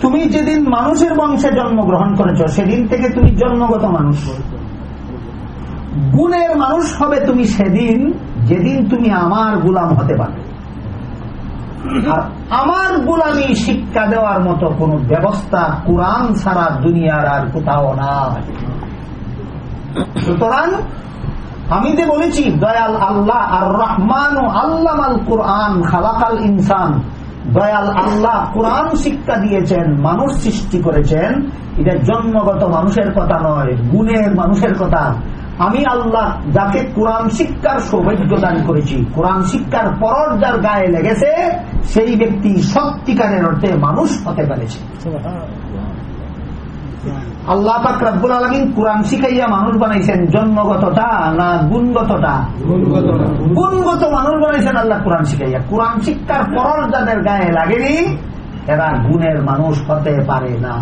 তুমি যেদিন মানুষের বংশে জন্মগ্রহণ করেছ সেদিন থেকে তুমি জন্মগত মানুষ। গুণের মানুষ হবে তুমি সেদিন যেদিন তুমি আমার গুলাম হতে পারবে। আর আমার গোলামি শিক্ষা দেওয়ার মতো কোন ব্যবস্থা কোরআন ছাড়া দুনিয়ার আর কোথাও নাই সুতরাং আমি যে বলেছি, দয়াল আল্লাহ আর রহমান আল্লাহ আল কোরআন, খালাকাল ইনসান। দয়াল আল্লাহ কোরআন শিক্ষা দিয়েছেন, মানুষ সৃষ্টি করেছেন। এটা জন্মগত মানুষের কথা নয়, গুণের মানুষের কথা। আমি আল্লাহ যাকে কোরআন শিক্ষার সৌভাগ্য দান করেছি, কোরআন শিক্ষার পর যার গায়ে লেগেছে, সেই ব্যক্তি সত্যিকারের অর্থে মানুষ হতে পেরেছে। আল্লাহ পাক রাব্বুল আলমিন কোরআন শিখাইয়া মানুষ বানাইছেন জন্মগতটা না গুণগতটা গুণগত মানুষ বানাইছেন আল্লাহ কোরআন শিখাইয়া। কোরআন শিক্ষার যাদের গায়ে লাগেনি এরা গুণের মানুষ হতে পারে না।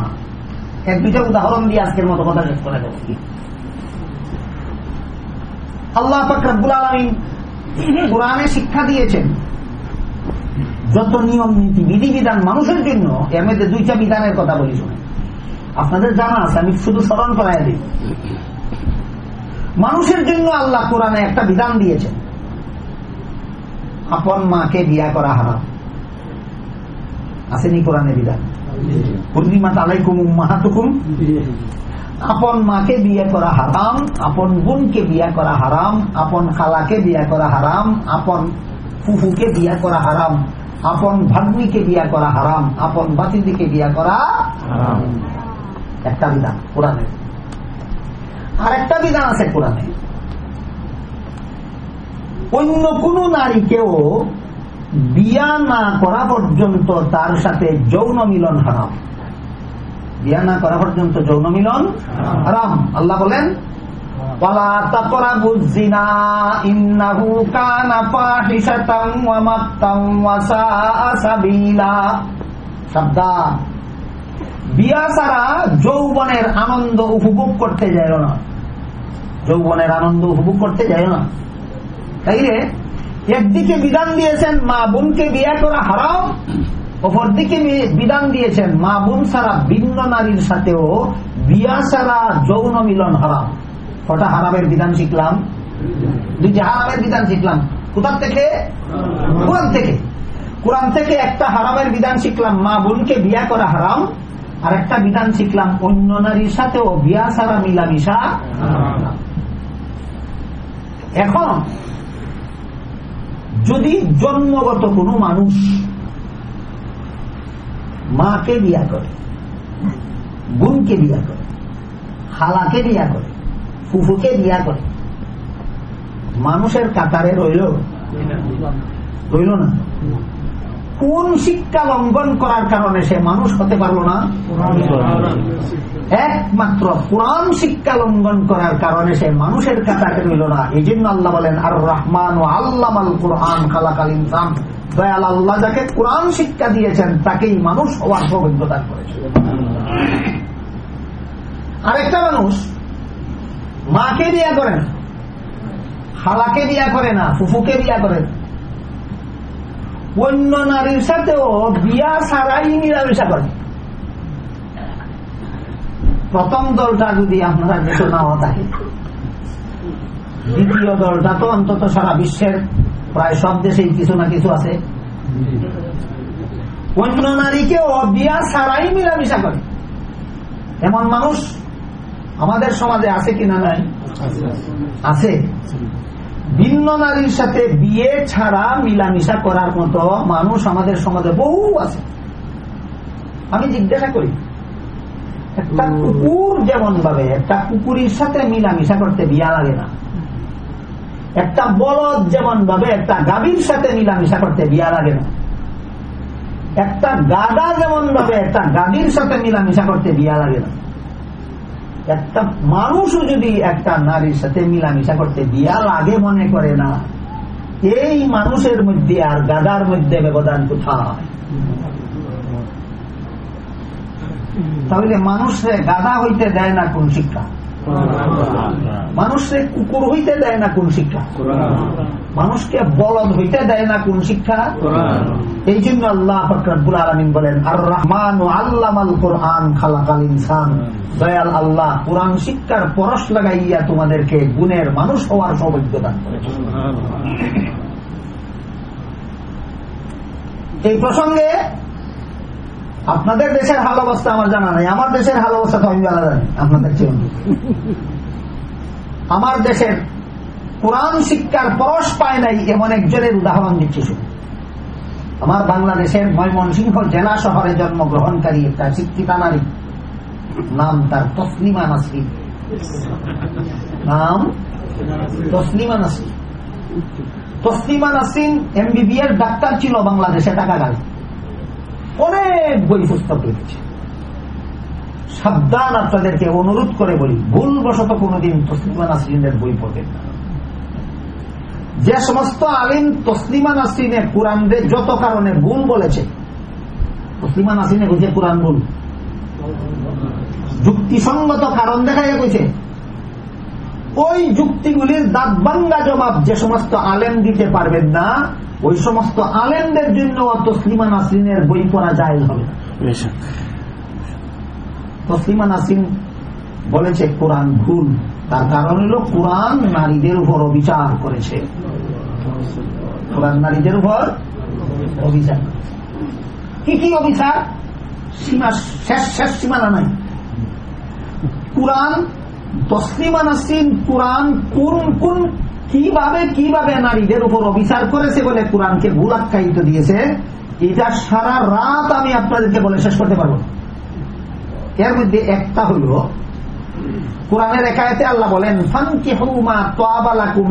এক দুইটা উদাহরণ দিয়ে আজকের মতো কথা শেষ করে দেব আল্লাহ পাক রাব্বুল আলমিন কোরআনে শিক্ষা দিয়েছেন যত নিয়ম নীতি বিধিবিধান মানুষের জন্য এর মধ্যে দুইটা বিধানের কথা বলি শুনে আপনাদের জানা আছে, আমি শুধু স্মরণ করাই দিই। মানুষের জন্য আল্লাহ কোরআনে একটা বিধান দিয়েছেন। আপন মাকে বিয়া করা হারাম। আসেনি কোরআনে বিধান? পূর্ণিমা তালাইকুম মাহাতুকুম আপন মাকে বিয়ে করা হারাম, আপন বোনকে বিয়া করা হারাম, আপন খালাকে বিয়া করা হারাম, আপন ফুফুকে বিয়া করা হারাম, আপন ভাগ্নিকে বিয়া করা হারাম, আপন বাতিদিকে বিয়া করা হারাম। একটা বিধান কোরআনে আর একটা বিধান আছে কোরআনে। অন্য কোন নারীকেও বিয়া না করা পর্যন্ত তার সাথে যৌন মিলন হারাম। বিয়া না করা পর্যন্ত যৌন মিলন হারাম। আল্লাহ বলেন সাবধান। বিয়া ছাড়া যৌবনের আনন্দ উপভোগ করতে যায় না। যৌবনের আনন্দ উপভোগ করতে যায় না। তাইলে একদিকে বিধান দিয়েছেন, মা বোনকে বিয়া করা হারাম। অপরদিকে বিধান দিয়েছেন, মা বোন ছাড়া ভিন্ন নারীর সাথেও বিয়া ছাড়া যৌন মিলন হারাম। কটা হারামের বিধান শিখলাম? দুইটা হারামের বিধান শিখলাম। কোথার থেকে? কোরআন থেকে। কোরআন থেকে একটা হারামের বিধান শিখলাম, মা বোনকে বিয়া করা হারাম। আর একটা বিধান শিখলাম, অন্য নারীর সাথেও বিয়া ছাড়া মিলামিশা। এখন, যদি জন্মগত কোনো মানুষ মাকে বিয়া করে, বোনকে বিয়া করে, খালাকে বিয়া করে, ফুফুকে বিয়া করে, মানুষের কাতারে রইল? রইল না? কোন শিক্ষা লঙ্ঘন করার কারণে সে মানুষ হতে পারল না? একমাত্র কোরআন শিক্ষা লঙ্ঘন করার কারণে সে মানুষের কাতারে রইল না। এই জন্য আল্লাহ বলেন আর রহমান ও আল্লাহ কোরআন খালাকাল ইনসান। দয়াল আল্লাহ যাকে কোরআন শিক্ষা দিয়েছেন, তাকেই মানুষ হওয়ার সৌভাগ্য দান করেছে। আরেকটা মানুষ মাকে বিয়া করে না, খালাকে বিয়া করে না, ফুফুকে বিয়া করে না। অন্য নারীর সাথেও বিয়া ছাড়াই মিলামিশা করে। প্রথম দলটা যদি আপনারা দেখে নাও থাকে, দ্বিতীয় দলটা তো অন্তত সারা বিশ্বের প্রায় সব দেশেই কিছু না কিছু আছে। অন্য নারীকেও বিয়া ছাড়াই মিলামিশা করে। এমন মানুষ আমাদের সমাজে আছে কিনা নাই? আছে। ভিন্ন নারীর সাথে বিয়ে ছাড়া মিলামিশা করার মতো মানুষ আমাদের সমাজে বহু আছে। আমি জিজ্ঞাসা করি একটা কুকুর যেমন ভাবে একটা কুকুরের সাথে মিলামিশা করতে বিয়া লাগে না। একটা বলদ যেমন ভাবে একটা গাভীর সাথে মিলামিশা করতে বিয়া লাগে না। একটা গাদা যেমন ভাবে একটা গাভীর সাথে মিলামিশা করতে বিয়া লাগে না। একটা মানুষও যদি একটা নারীর সাথে মিলামিশা করতে বিয়া লাগে মনে করে না, এই মানুষের মধ্যে আর গাদার মধ্যে ব্যবধান কোথায়? তাহলে মানুষের গাদা হইতে দেয় না কোন শিক্ষা? মানুষে কুকুর হইতে দেয় না কোন শিক্ষা। মানুষকে বলদ হইতে দেয় না কোন শিক্ষা। এই জন্য আল্লাহ ফকরাবুল আলমিন বলেন আর রহমান ও আল্লামাল কোরআন খালাকাল ইনসান। দয়াল আল্লাহ, কোরআন শিক্ষার পরশ লাগাইয়া তোমাদেরকে গুণের মানুষ হওয়ার সৌভাগ্য দান করেছে এই প্রসঙ্গে আপনাদের দেশের হাল অবস্থা আমার জানা নাই। আমার দেশের হাল অবস্থা তো আমি জানা জানি, আপনাদের চেয়ে আমার দেশের কোরআন শিক্ষার পরশ পায় নাই এমন একজনের উদাহরণ দিচ্ছি শুধু। আমার বাংলাদেশের ময়মনসিংহ জেলা শহরে জন্মগ্রহণকারী একটা শিক্ষিতা নারী, নাম তার তসলিমা নাসরিন। নাম তসলিমা নাসরিন। তসলিমা নাসরিন এমবিবিএস ডাক্তার ছিল বাংলাদেশে টাকা গাড়ি। অনেক বই পুস্তক লিখেছে। সাবধান আপনাদেরকে অনুরোধ করে বলি, ভুলবশত কোনোদিন তসলিমা নাসরিনের বই পড়বেন না। যে সমস্ত আলিম তসলিমা নাসরিনের কোরআনরে যত কারণে ভুল বলেছে, তসলিমা নাসরিনে বুঝে কোরআন ভুল। যুক্তিসঙ্গত কারণ দেখা গেছে ওই যুক্তিগুলির দাঁতবাঙ্গা জবাব যে সমস্ত আলেম দিতে পারবেন না ওই সমস্ত আলেমদের জন্য তসলিমা নাসরিনের বই পড়া যায় হবে তসলিমা নাসরিন বলেছে কোরআন ভুল। তার কারণ হল কোরআন নারীদের উপর অবিচার করেছে। কোরআন নারীদের উপর অবিচার কি কি অবিচার? সীমা শেষ শেষ সীমানা নাই। কোরআন তসলিমা নাসিন কোরআন কোন কোন কীভাবে কীভাবে নারীদের উপর অবিচার করেছে বলে কোরআনকে ভুল আখ্যায়িত দিয়েছে, এটা সারা রাত আমি আপনাদেরকে বলে শেষ করতে পারব। এর মধ্যে একটা হল, কোরআনের একায়তে আল্লাহ বলেন ফানকি হুমা তোয়াবালাকুম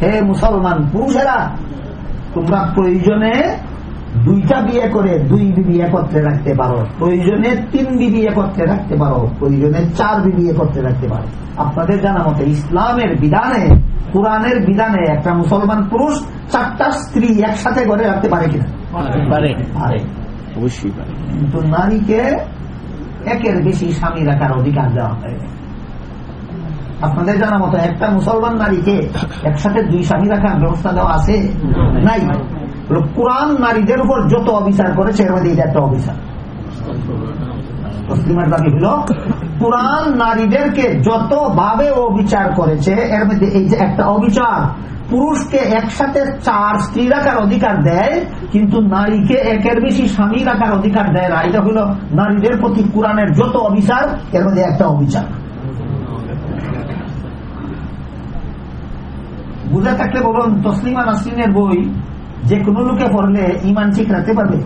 হে মুসলমান, পুরুষেরা, তোমরা প্রয়োজনে দুইটা বিয়ে করে দুই বিবি একত্রে রাখতে পারো। প্রয়োজনে তিন বিবি একত্রে রাখতে পারো। প্রয়োজনে চার বিবি একত্রে রাখতে পারো। আপনাদের জানা মতে ইসলামের বিধানে কোরআনের বিধানে একটা মুসলমান পুরুষ চারটা স্ত্রী একসাথে ঘরে রাখতে পারে কিনা? পারে। অবশ্যই পারে। কিন্তু নারীকে একের বেশি স্বামী রাখার অধিকার দেওয়া হয়। আপনাদের জানা মতো একটা মুসলমান নারীকে একসাথে দুই স্বামী রাখার ব্যবস্থা দেওয়া আছে? নাই। কোরআন নারীদের উপর যত অবিচার করেছে, এর মধ্যে এটা একটা অবিচার। মুসলিমের দাবি হল, কোরআন নারীদেরকে যত ভাবে অবিচার করেছে, এর মধ্যে এই যে একটা অবিচার, পুরুষকে একসাথে চার স্ত্রী রাখার অধিকার দেয়, কিন্তু নারীকে একের বেশি স্বামী রাখার অধিকার দেয় না। এটা হলো নারীদের প্রতি কোরআনের যত অবিচার, এর মধ্যে একটা অবিচার। বুঝে থাকলে বলুন, তসলিমা নাসরিনের বই যে কোনো লোকে পড়লে ইমান ঠিক রাখতে পারবে?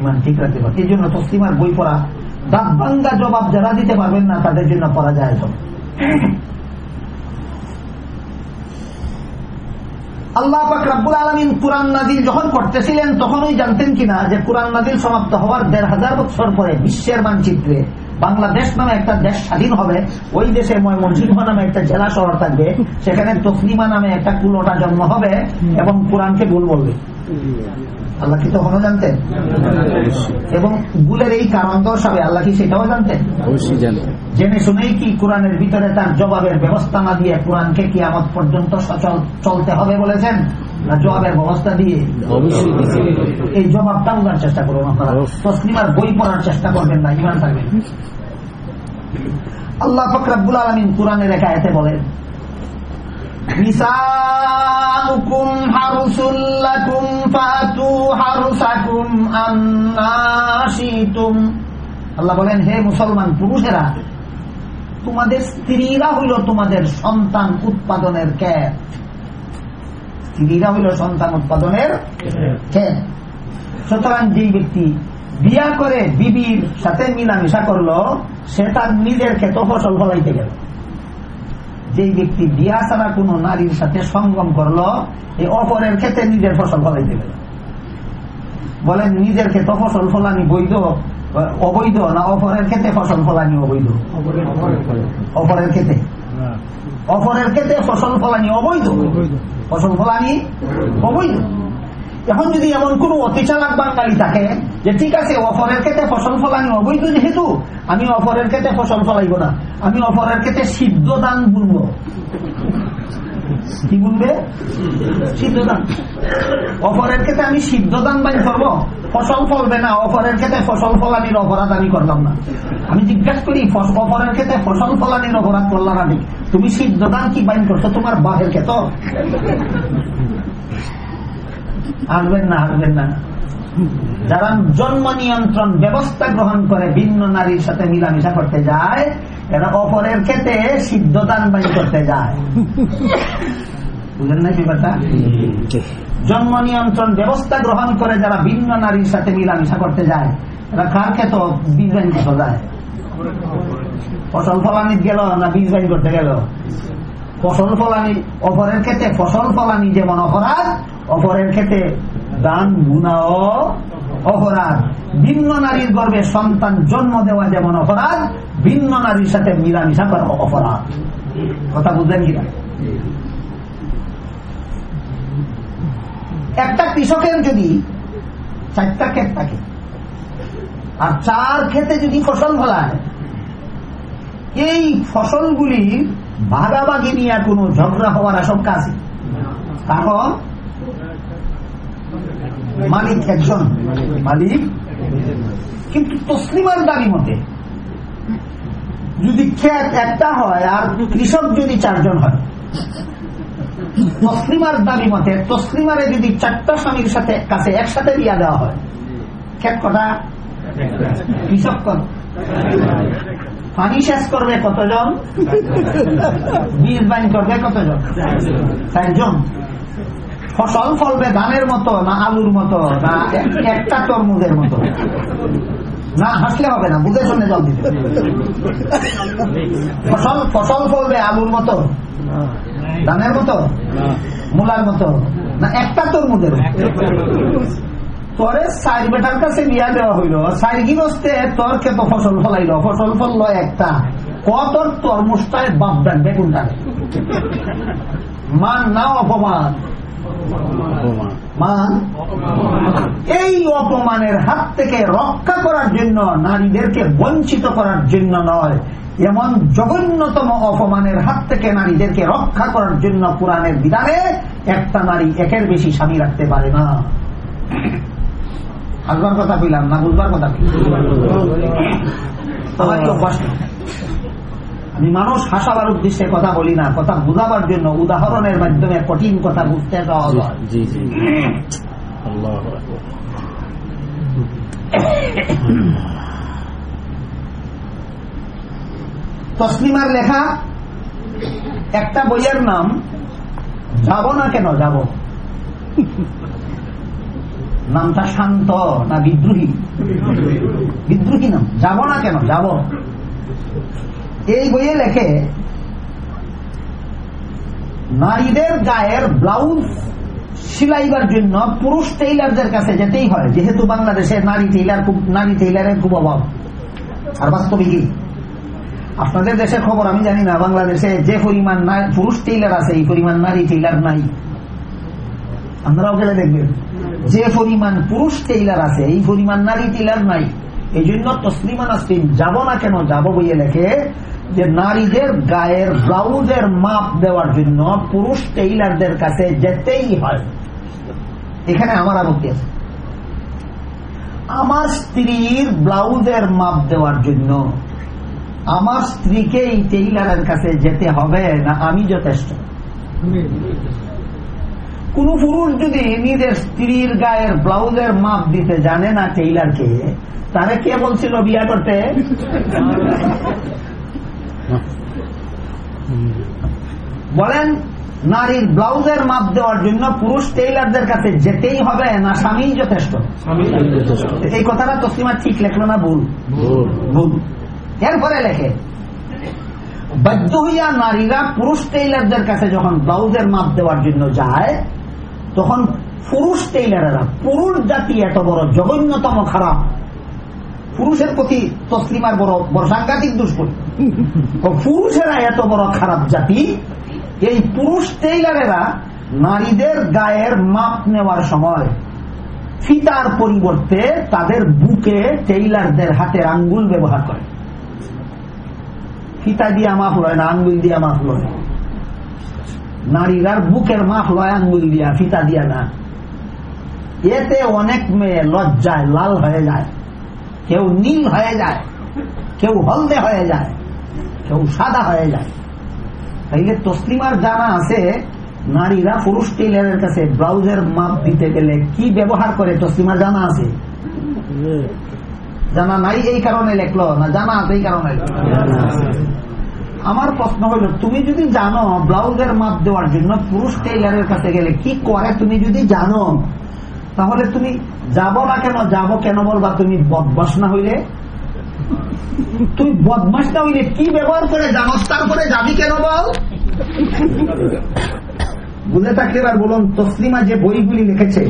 ইমান ঠিক রাখতে পারবে। এই জন্য তসলিমার বই পড়া দাঁত ভাঙ্গা জবাব যারা দিতে পারবেন না, তাদের জন্য পড়া যায় সব আল্লাহ পাক রাব্বুল আলমিন কোরআন নাদিল যখন করতেছিলেন তখনই জানতেন কিনা যে কোরআন নাদিল সমাপ্ত হওয়ার দেড় হাজার বছর পরে বিশ্বের মানচিত্রে বাংলাদেশ নামে একটা দেশ স্বাধীন হবে ওই দেশে ময়মনসিংহ নামে একটা জেলা শহর থাকবে সেখানে তসলিমা নামে একটা কুলোটা জন্ম হবে এবং কোরআনকে ভুল বলবে। আল্লাহ কি তখনও জানতেন? এবং গুলের এই কারণ দর্শাবে আল্লাহ কি সেটাও জানতেন? জেনে। শুনেই কি কোরআনের ভিতরে তার জবাবের ব্যবস্থা না দিয়ে কোরআনকে কি আমার পর্যন্ত সচল চলতে হবে বলেছেন? না জবাবের ব্যবস্থা দিয়ে এই জবাবটা উনার চেষ্টা করুন আপনারা। তসলিমার বই পড়ার চেষ্টা করবেন না ইমান থাকবেন আল্লাহ ফকরাবুল আলমিন কোরআনের বলেন আল্লাহ বলেন হে মুসলমান পুরুষেরা তোমাদের স্ত্রীরা হইল তোমাদের সন্তান উৎপাদনের ক্যাপ। স্ত্রীরা হইল সন্তান উৎপাদনের সুতরাং যেই ব্যক্তি বিয়া করে বিবির সাথে মিলামিশা করল সে তার নিজের ক্ষেত ফসল ফলাইতে গেল। যেই ব্যক্তি বিয়া ছাড়া কোন নারীর সাথে সঙ্গম করল এই অপরের ক্ষেত্রে নিজের ফসল ফলাইতে গেল। বলেন নিজের ক্ষেত ফসল ফলানি বৈধ অবৈধ না অপরের ক্ষেত্রে ফসল ফলানি অবৈধ? অপরের ক্ষেত্রে। অপরের ক্ষেত্রে ফসল ফলানি অবৈধ। ফসল ফলানি অবৈধ। এখন যদি এমন কোন অতি চালাক বাঙালি থাকে যে ঠিক আছে অফরের ক্ষেত্রে ফসল ফলানি অবৈধ যেহেতু আমি অপরের ক্ষেত্রে ফসল ফলাইব না। আমি অপরের ক্ষেত্রে সিদ্ধ দান বুনব। কি বুনবে সিদ্ধ দান অপরের ক্ষেত্রে আমি সিদ্ধ দান বাইন করব? ফসল ফলবে না। ক্ষেত্রে ফসল ফলানির অপরাধ আমি করলাম না। আমি জিজ্ঞাসা করি ক্ষেত্রে ফসল ফলানির অপরাধ করলাম আমি তুমি সিদ্ধ দান কি বাইন করছ? তোমার বাহের ক্ষেত্র। আসবেন না আসবেন না। যারা জন্ম নিয়ন্ত্রণ ব্যবস্থা গ্রহণ করে ভিন্ন নারীর সাথে মিলামিশা করতে যায় এরা অপরের ক্ষেত্রে সিদ্ধদান বাণী করতে যায়। বুঝলেন জন্ম নিয়ন্ত্রণ ব্যবস্থা গ্রহণ করে যারা ভিন্ন নারীর সাথে মিলামিশা করতে যায়, এরা কার ক্ষেত্র বীজ বাণী করতে যায়। ফসল ফলানি গেল না বীজ বাণী করতে গেল? ফসল ফলানি, অপরের ক্ষেত্রে ফসল ফলানি যেমন অপরাধ, অপরের ক্ষেত্রে দান গুণাও অপরাধ। ভিন্ন নারীর গর্ভে সন্তান জন্ম দেওয়া যেমন অপরাধ, ভিন্ন নারীর সাথে মিলামিশা করা অপরাধ। কথা বুঝলেন কিনা? একটা কৃষকের যদি চারটা ক্ষেত থাকে, আর চার ক্ষেতে যদি ফসল ফলায়, এই ফসলগুলি ভাগাভাগি নিয়ে কোনো ঝগড়া হওয়ার আশঙ্কা আছে? কারণ মালিক একজন। মালিক? কিন্তু তসলিমার দাবি মতে, যদি ক্ষেত একটা হয় আর কৃষক যদি চারজন হয়, তসলিমার দাবি মতে তসলিমারে যদি চারটা স্বামীর সাথে কাছে একসাথে বিয়া দেওয়া হয় ক্ষেত কটা কৃষক কত পানি শেষ করবে কতজন? বীজ বাইন করবে কতজন? চারজন। ফসল ফলবে ধানের মতো, না আলুর মতো, না একটা তরমুজের মতো। না, হাসলে হবে না বুঝে শুনে জল দিতে? ফসল ফসল ফলবে আলুর মতো, ধানের মতো, মূলার মতো, না একটা তরমুজের বেটার কাছে বিয়া দেওয়া হইল সাইড গিরস্তে তোর কে তো ফসল ফলাইল, ফসল ফলল একটা। কত তরমুজটায় বাপ ডাকবে কোনটা মান না অপমান। মান? এই অপমানের হাত থেকে রক্ষা করার জন্য নারীদেরকে বঞ্চিত করার জন্য নয়। এমন জঘন্যতম অপমানের হাত থেকে নারীদেরকে রক্ষা করার জন্য কোরআনের বিধানে একটা নারী একের বেশি স্বামী রাখতে পারে না। আসবার কথা কইলাম না বুঝবার কথা কষ্ট আমি মানুষ হাসাবার উদ্দেশ্যে কথা বলি না কথা বুঝাবার জন্য উদাহরণের মাধ্যমে কঠিন কথা বুঝতে তসলিমার লেখা একটা বইয়ের নাম যাব না কেন যাব? নামটা শান্ত না বিদ্রোহী? বিদ্রোহী নাম। যাব না কেন? যাব। এই বইয়ে লেখে, নারীদের গায়ের ব্লাউজ সিলাইবার জন্য পুরুষ টেইলারদের কাছে যেতেই হয়, যেহেতু বাংলাদেশে নারী টেইলার খুব, নারী টেইলারের খুব অভাব। আর বাস্তবিকই আপনাদের দেশের খবর, আমি জানি না, বাংলাদেশে যে পরিমাণ পুরুষ টেইলার আছে, এই পরিমাণ নারী টেইলার নাই। আপনারাও গেলে দেখবেন, যে পরিমাণ পুরুষ টেইলার আছে, এই পরিমাণ নারী টেইলার নাই। এই জন্য তসলিমা নাসরিন যাব না কেন, যাব বইয়ে লেখে যে নারীদের গায়ের ব্লাউজের মাপ দেওয়ার জন্য পুরুষ টেইলারদের কাছে যেতেই হয়। এখানে আমার আপত্তি আছে। আমার স্ত্রীর ব্লাউজের মাপ দেওয়ার জন্য আমার স্ত্রীকে এই টেইলারের কাছে যেতে হবে না আমি যথেষ্ট? কোন পুরুষ যদি নিজের স্ত্রীর গায়ের ব্লাউজের মাপ দিতে জানে না টেইলারকে, তারে কে বলছিল বিয়া করতে? বলেন নারীর ব্লাউজের মাপ দেওয়ার জন্য পুরুষ টেইলারদের কাছে যেতেই হবে না স্বামী যথেষ্ট। এই কথাটা তসলিমা ঠিক লেখলো না ভুল? ভুল। এরপরে লেখে বাধ্য হইয়া নারীরা পুরুষ টেইলারদের কাছে যখন ব্লাউজের মাপ দেওয়ার জন্য যায় তখন পুরুষ টেইলারেরা পুরুষ জাতি এত বড় জঘন্যতম খারাপ। পুরুষের প্রতি তসলিমার বড় বড় সাংঘাতিক দুষ্কর পুরুষেরা এত বড় খারাপ জাতি, এই পুরুষ টেইলারেরা নারীদের গায়ের মাপ নেওয়ার সময়। ফিতার পরিবর্তে তাদের বুকে টেইলারদের হাতের আঙ্গুল ব্যবহার করে। ফিতা দিয়া মাপ লয় না, আঙ্গুল দিয়া মাপ লয়। নারীরার বুকের মাপ লয়, আঙ্গুল দিয়া, ফিতা দিয়া না। এতে অনেক মেয়ে লজ্জায় লাল হয়ে যায়। কেউ নীল হয়ে যায়, কেউ হলদে হয়ে যায়, কেউ সাদা হয়ে যায়। তাইলে তসলিমার জানা আছে, নারীরা পুরুষ টেইলারের কাছে ব্লাউজের মাপ দিতে গেলে কি ব্যবহার করে তসলিমার জানা আছে? জানা নাই এই কারণে লেখলো, না জানা আছে এই কারণে আমার প্রশ্ন হলো তুমি যদি জানো ব্লাউজের মাপ দেওয়ার জন্য পুরুষ টেইলারের কাছে গেলে কি করে তুমি যদি জানো তাহলে তুমি যাব না কেন? যাব কেন বলবা তুমি বদমাস না হইলে? তুই বদমাস না হইলে কি ব্যবহার করে জানস তারপরে যাবি কেন বল? বুঝে থাকলে এবার বলুন, তসলিমা যে বইগুলি লিখেছে,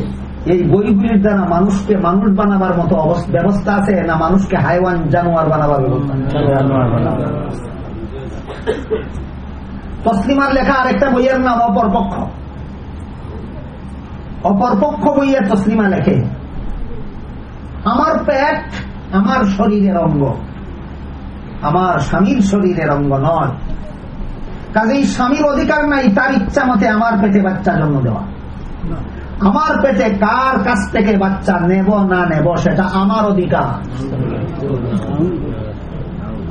এই বইগুলির দ্বারা মানুষকে মানুষ বানাবার মতো ব্যবস্থা আছে না মানুষকে হাইওয়ান জানোয়ার বানাবার ব্যবস্থা? তসলিমার লেখা আরেকটা বইয়ের নাম অপরপক্ষ। অপরপক্ষ বইয়ে তসলিমা লেখে। আমার পেট আমার শরীরের অঙ্গ। আমার স্বামীর শরীরের অঙ্গ নয়। কাজেই স্বামীর অধিকার নাই, তার ইচ্ছা মতে আমার পেটে বাচ্চা জন্ম দেওয়া। আমার পেটে কার কাছ থেকে বাচ্চা নেব না নেব, সেটা আমার অধিকার।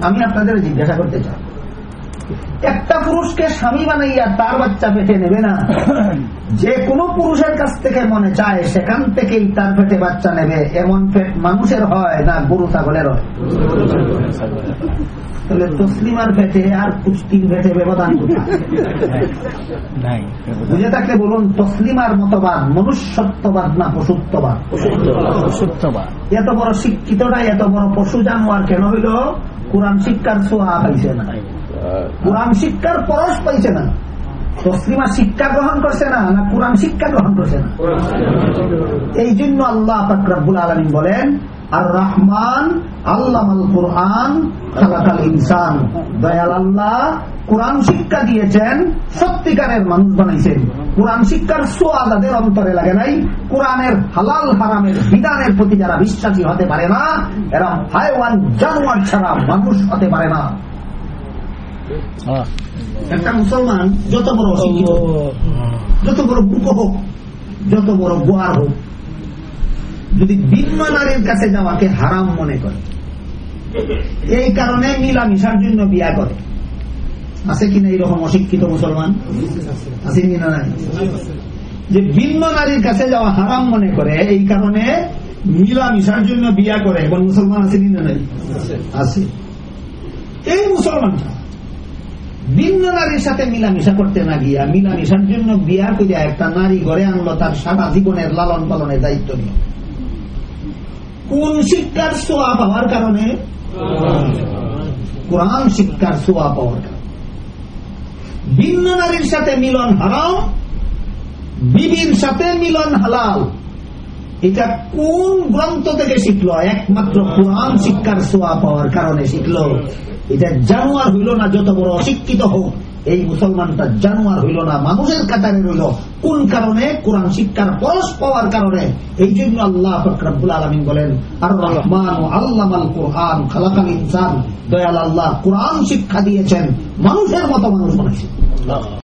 আমি আপনাদের জিজ্ঞাসা করতে চাই। একটা পুরুষকে স্বামী বানাইয়া তার বাচ্চা পেটে নেবে না। যে কোনো পুরুষের কাছ থেকে মনে চায় সেখান থেকেই তার পেটে বাচ্চা নেবে। এমন পেট মানুষের হয় না গরু ছাগলের হয়। তাহলে তসলিমার পেটে আর কুস্তির পেটে ব্যবধান বুঝে থাকলে বলুন তসলিমার মতবাদ মনুষ্যত্ববাদ না পশুত্ববাদ? এত বড় শিক্ষিতটা এত বড় পশু জানোয়ার কেন হইল? কোরআন শিক্ষার ছোঁয়া পাইছে না। কোরআন শিক্ষার পরশ পাইছে না। তসলিমা শিক্ষা গ্রহণ করছে না না কোরআন শিক্ষা গ্রহণ করছে না। এই জন্য আল্লাহ ফাকরাবুল আলমিন বলেন আর রহমান আল্লাহ আল কোরআন ইনসান। দয়াল আল্লাহ কোরআন শিক্ষা দিয়েছেন, সত্যিকারের মানুষ বানাইছেন। কোরআন শিক্ষার সোয়া তাদের অন্তরে লাগে নাই। কোরআনের হালাল হারামের বিধানের প্রতি যারা বিশ্বাসী হতে পারে না, এরা হাইওয়ান জানোয়ার ছাড়া মানুষ হতে পারে না। একটা মুসলমান, যত বড় অশিক্ষিত যত বড় বুক হোক, যত বড় গোয়ার হোক, যদি ভিন্ন নারীর কাছে যাওয়াকে হারাম মনে করে, এই কারণে মিলামিশার জন্য বিয়া করে। আছে কিনা এরকম অশিক্ষিত মুসলমান? আছে কিনা নাই? যে ভিন্ন নারীর কাছে যাওয়া হারাম মনে করে, এই কারণে মিলামিশার জন্য বিয়া করে এবং মুসলমান আছে কিনা নাই? আছে। এই মুসলমানটা ভিন্ন নারীর সাথে মিলামিশা করতে না গিয়া মিলামিশার জন্য বিয়া করিয়া একটা নারী ঘরে আনলো তার সারা জীবনের লালন পালনের দায়িত্ব নিয়ে। কোন শিক্ষার সোয়া পাওয়ার কারণে? কোরআন শিক্ষার সোয়া পাওয়ার কারণে। ভিন্ন নারীর সাথে মিলন হারাম, বিবির সাথে মিলন হালাল। এটা কোন গ্রন্থ থেকে শিখলো? একমাত্র কোরআন শিক্ষার সোয়া পাওয়ার কারণে শিখলো। এটা জানোয়ার হইল না যত বড় অশিক্ষিত হোক, এই মুসলমানটা জানোয়ার হইল না, মানুষের কাতারে রইল। কোন কারণে? কোরআন শিক্ষার পরশ পাওয়ার কারণে। এই জন্য আল্লাহ ফকরাবুল আলমিন বলেন আর রহমান ও আল্লামাল কোরআন, খালাকাল ইনসান। দয়াল আল্লাহ, কোরআন শিক্ষা দিয়েছেন, মানুষের মতো মানুষ বানাইছেন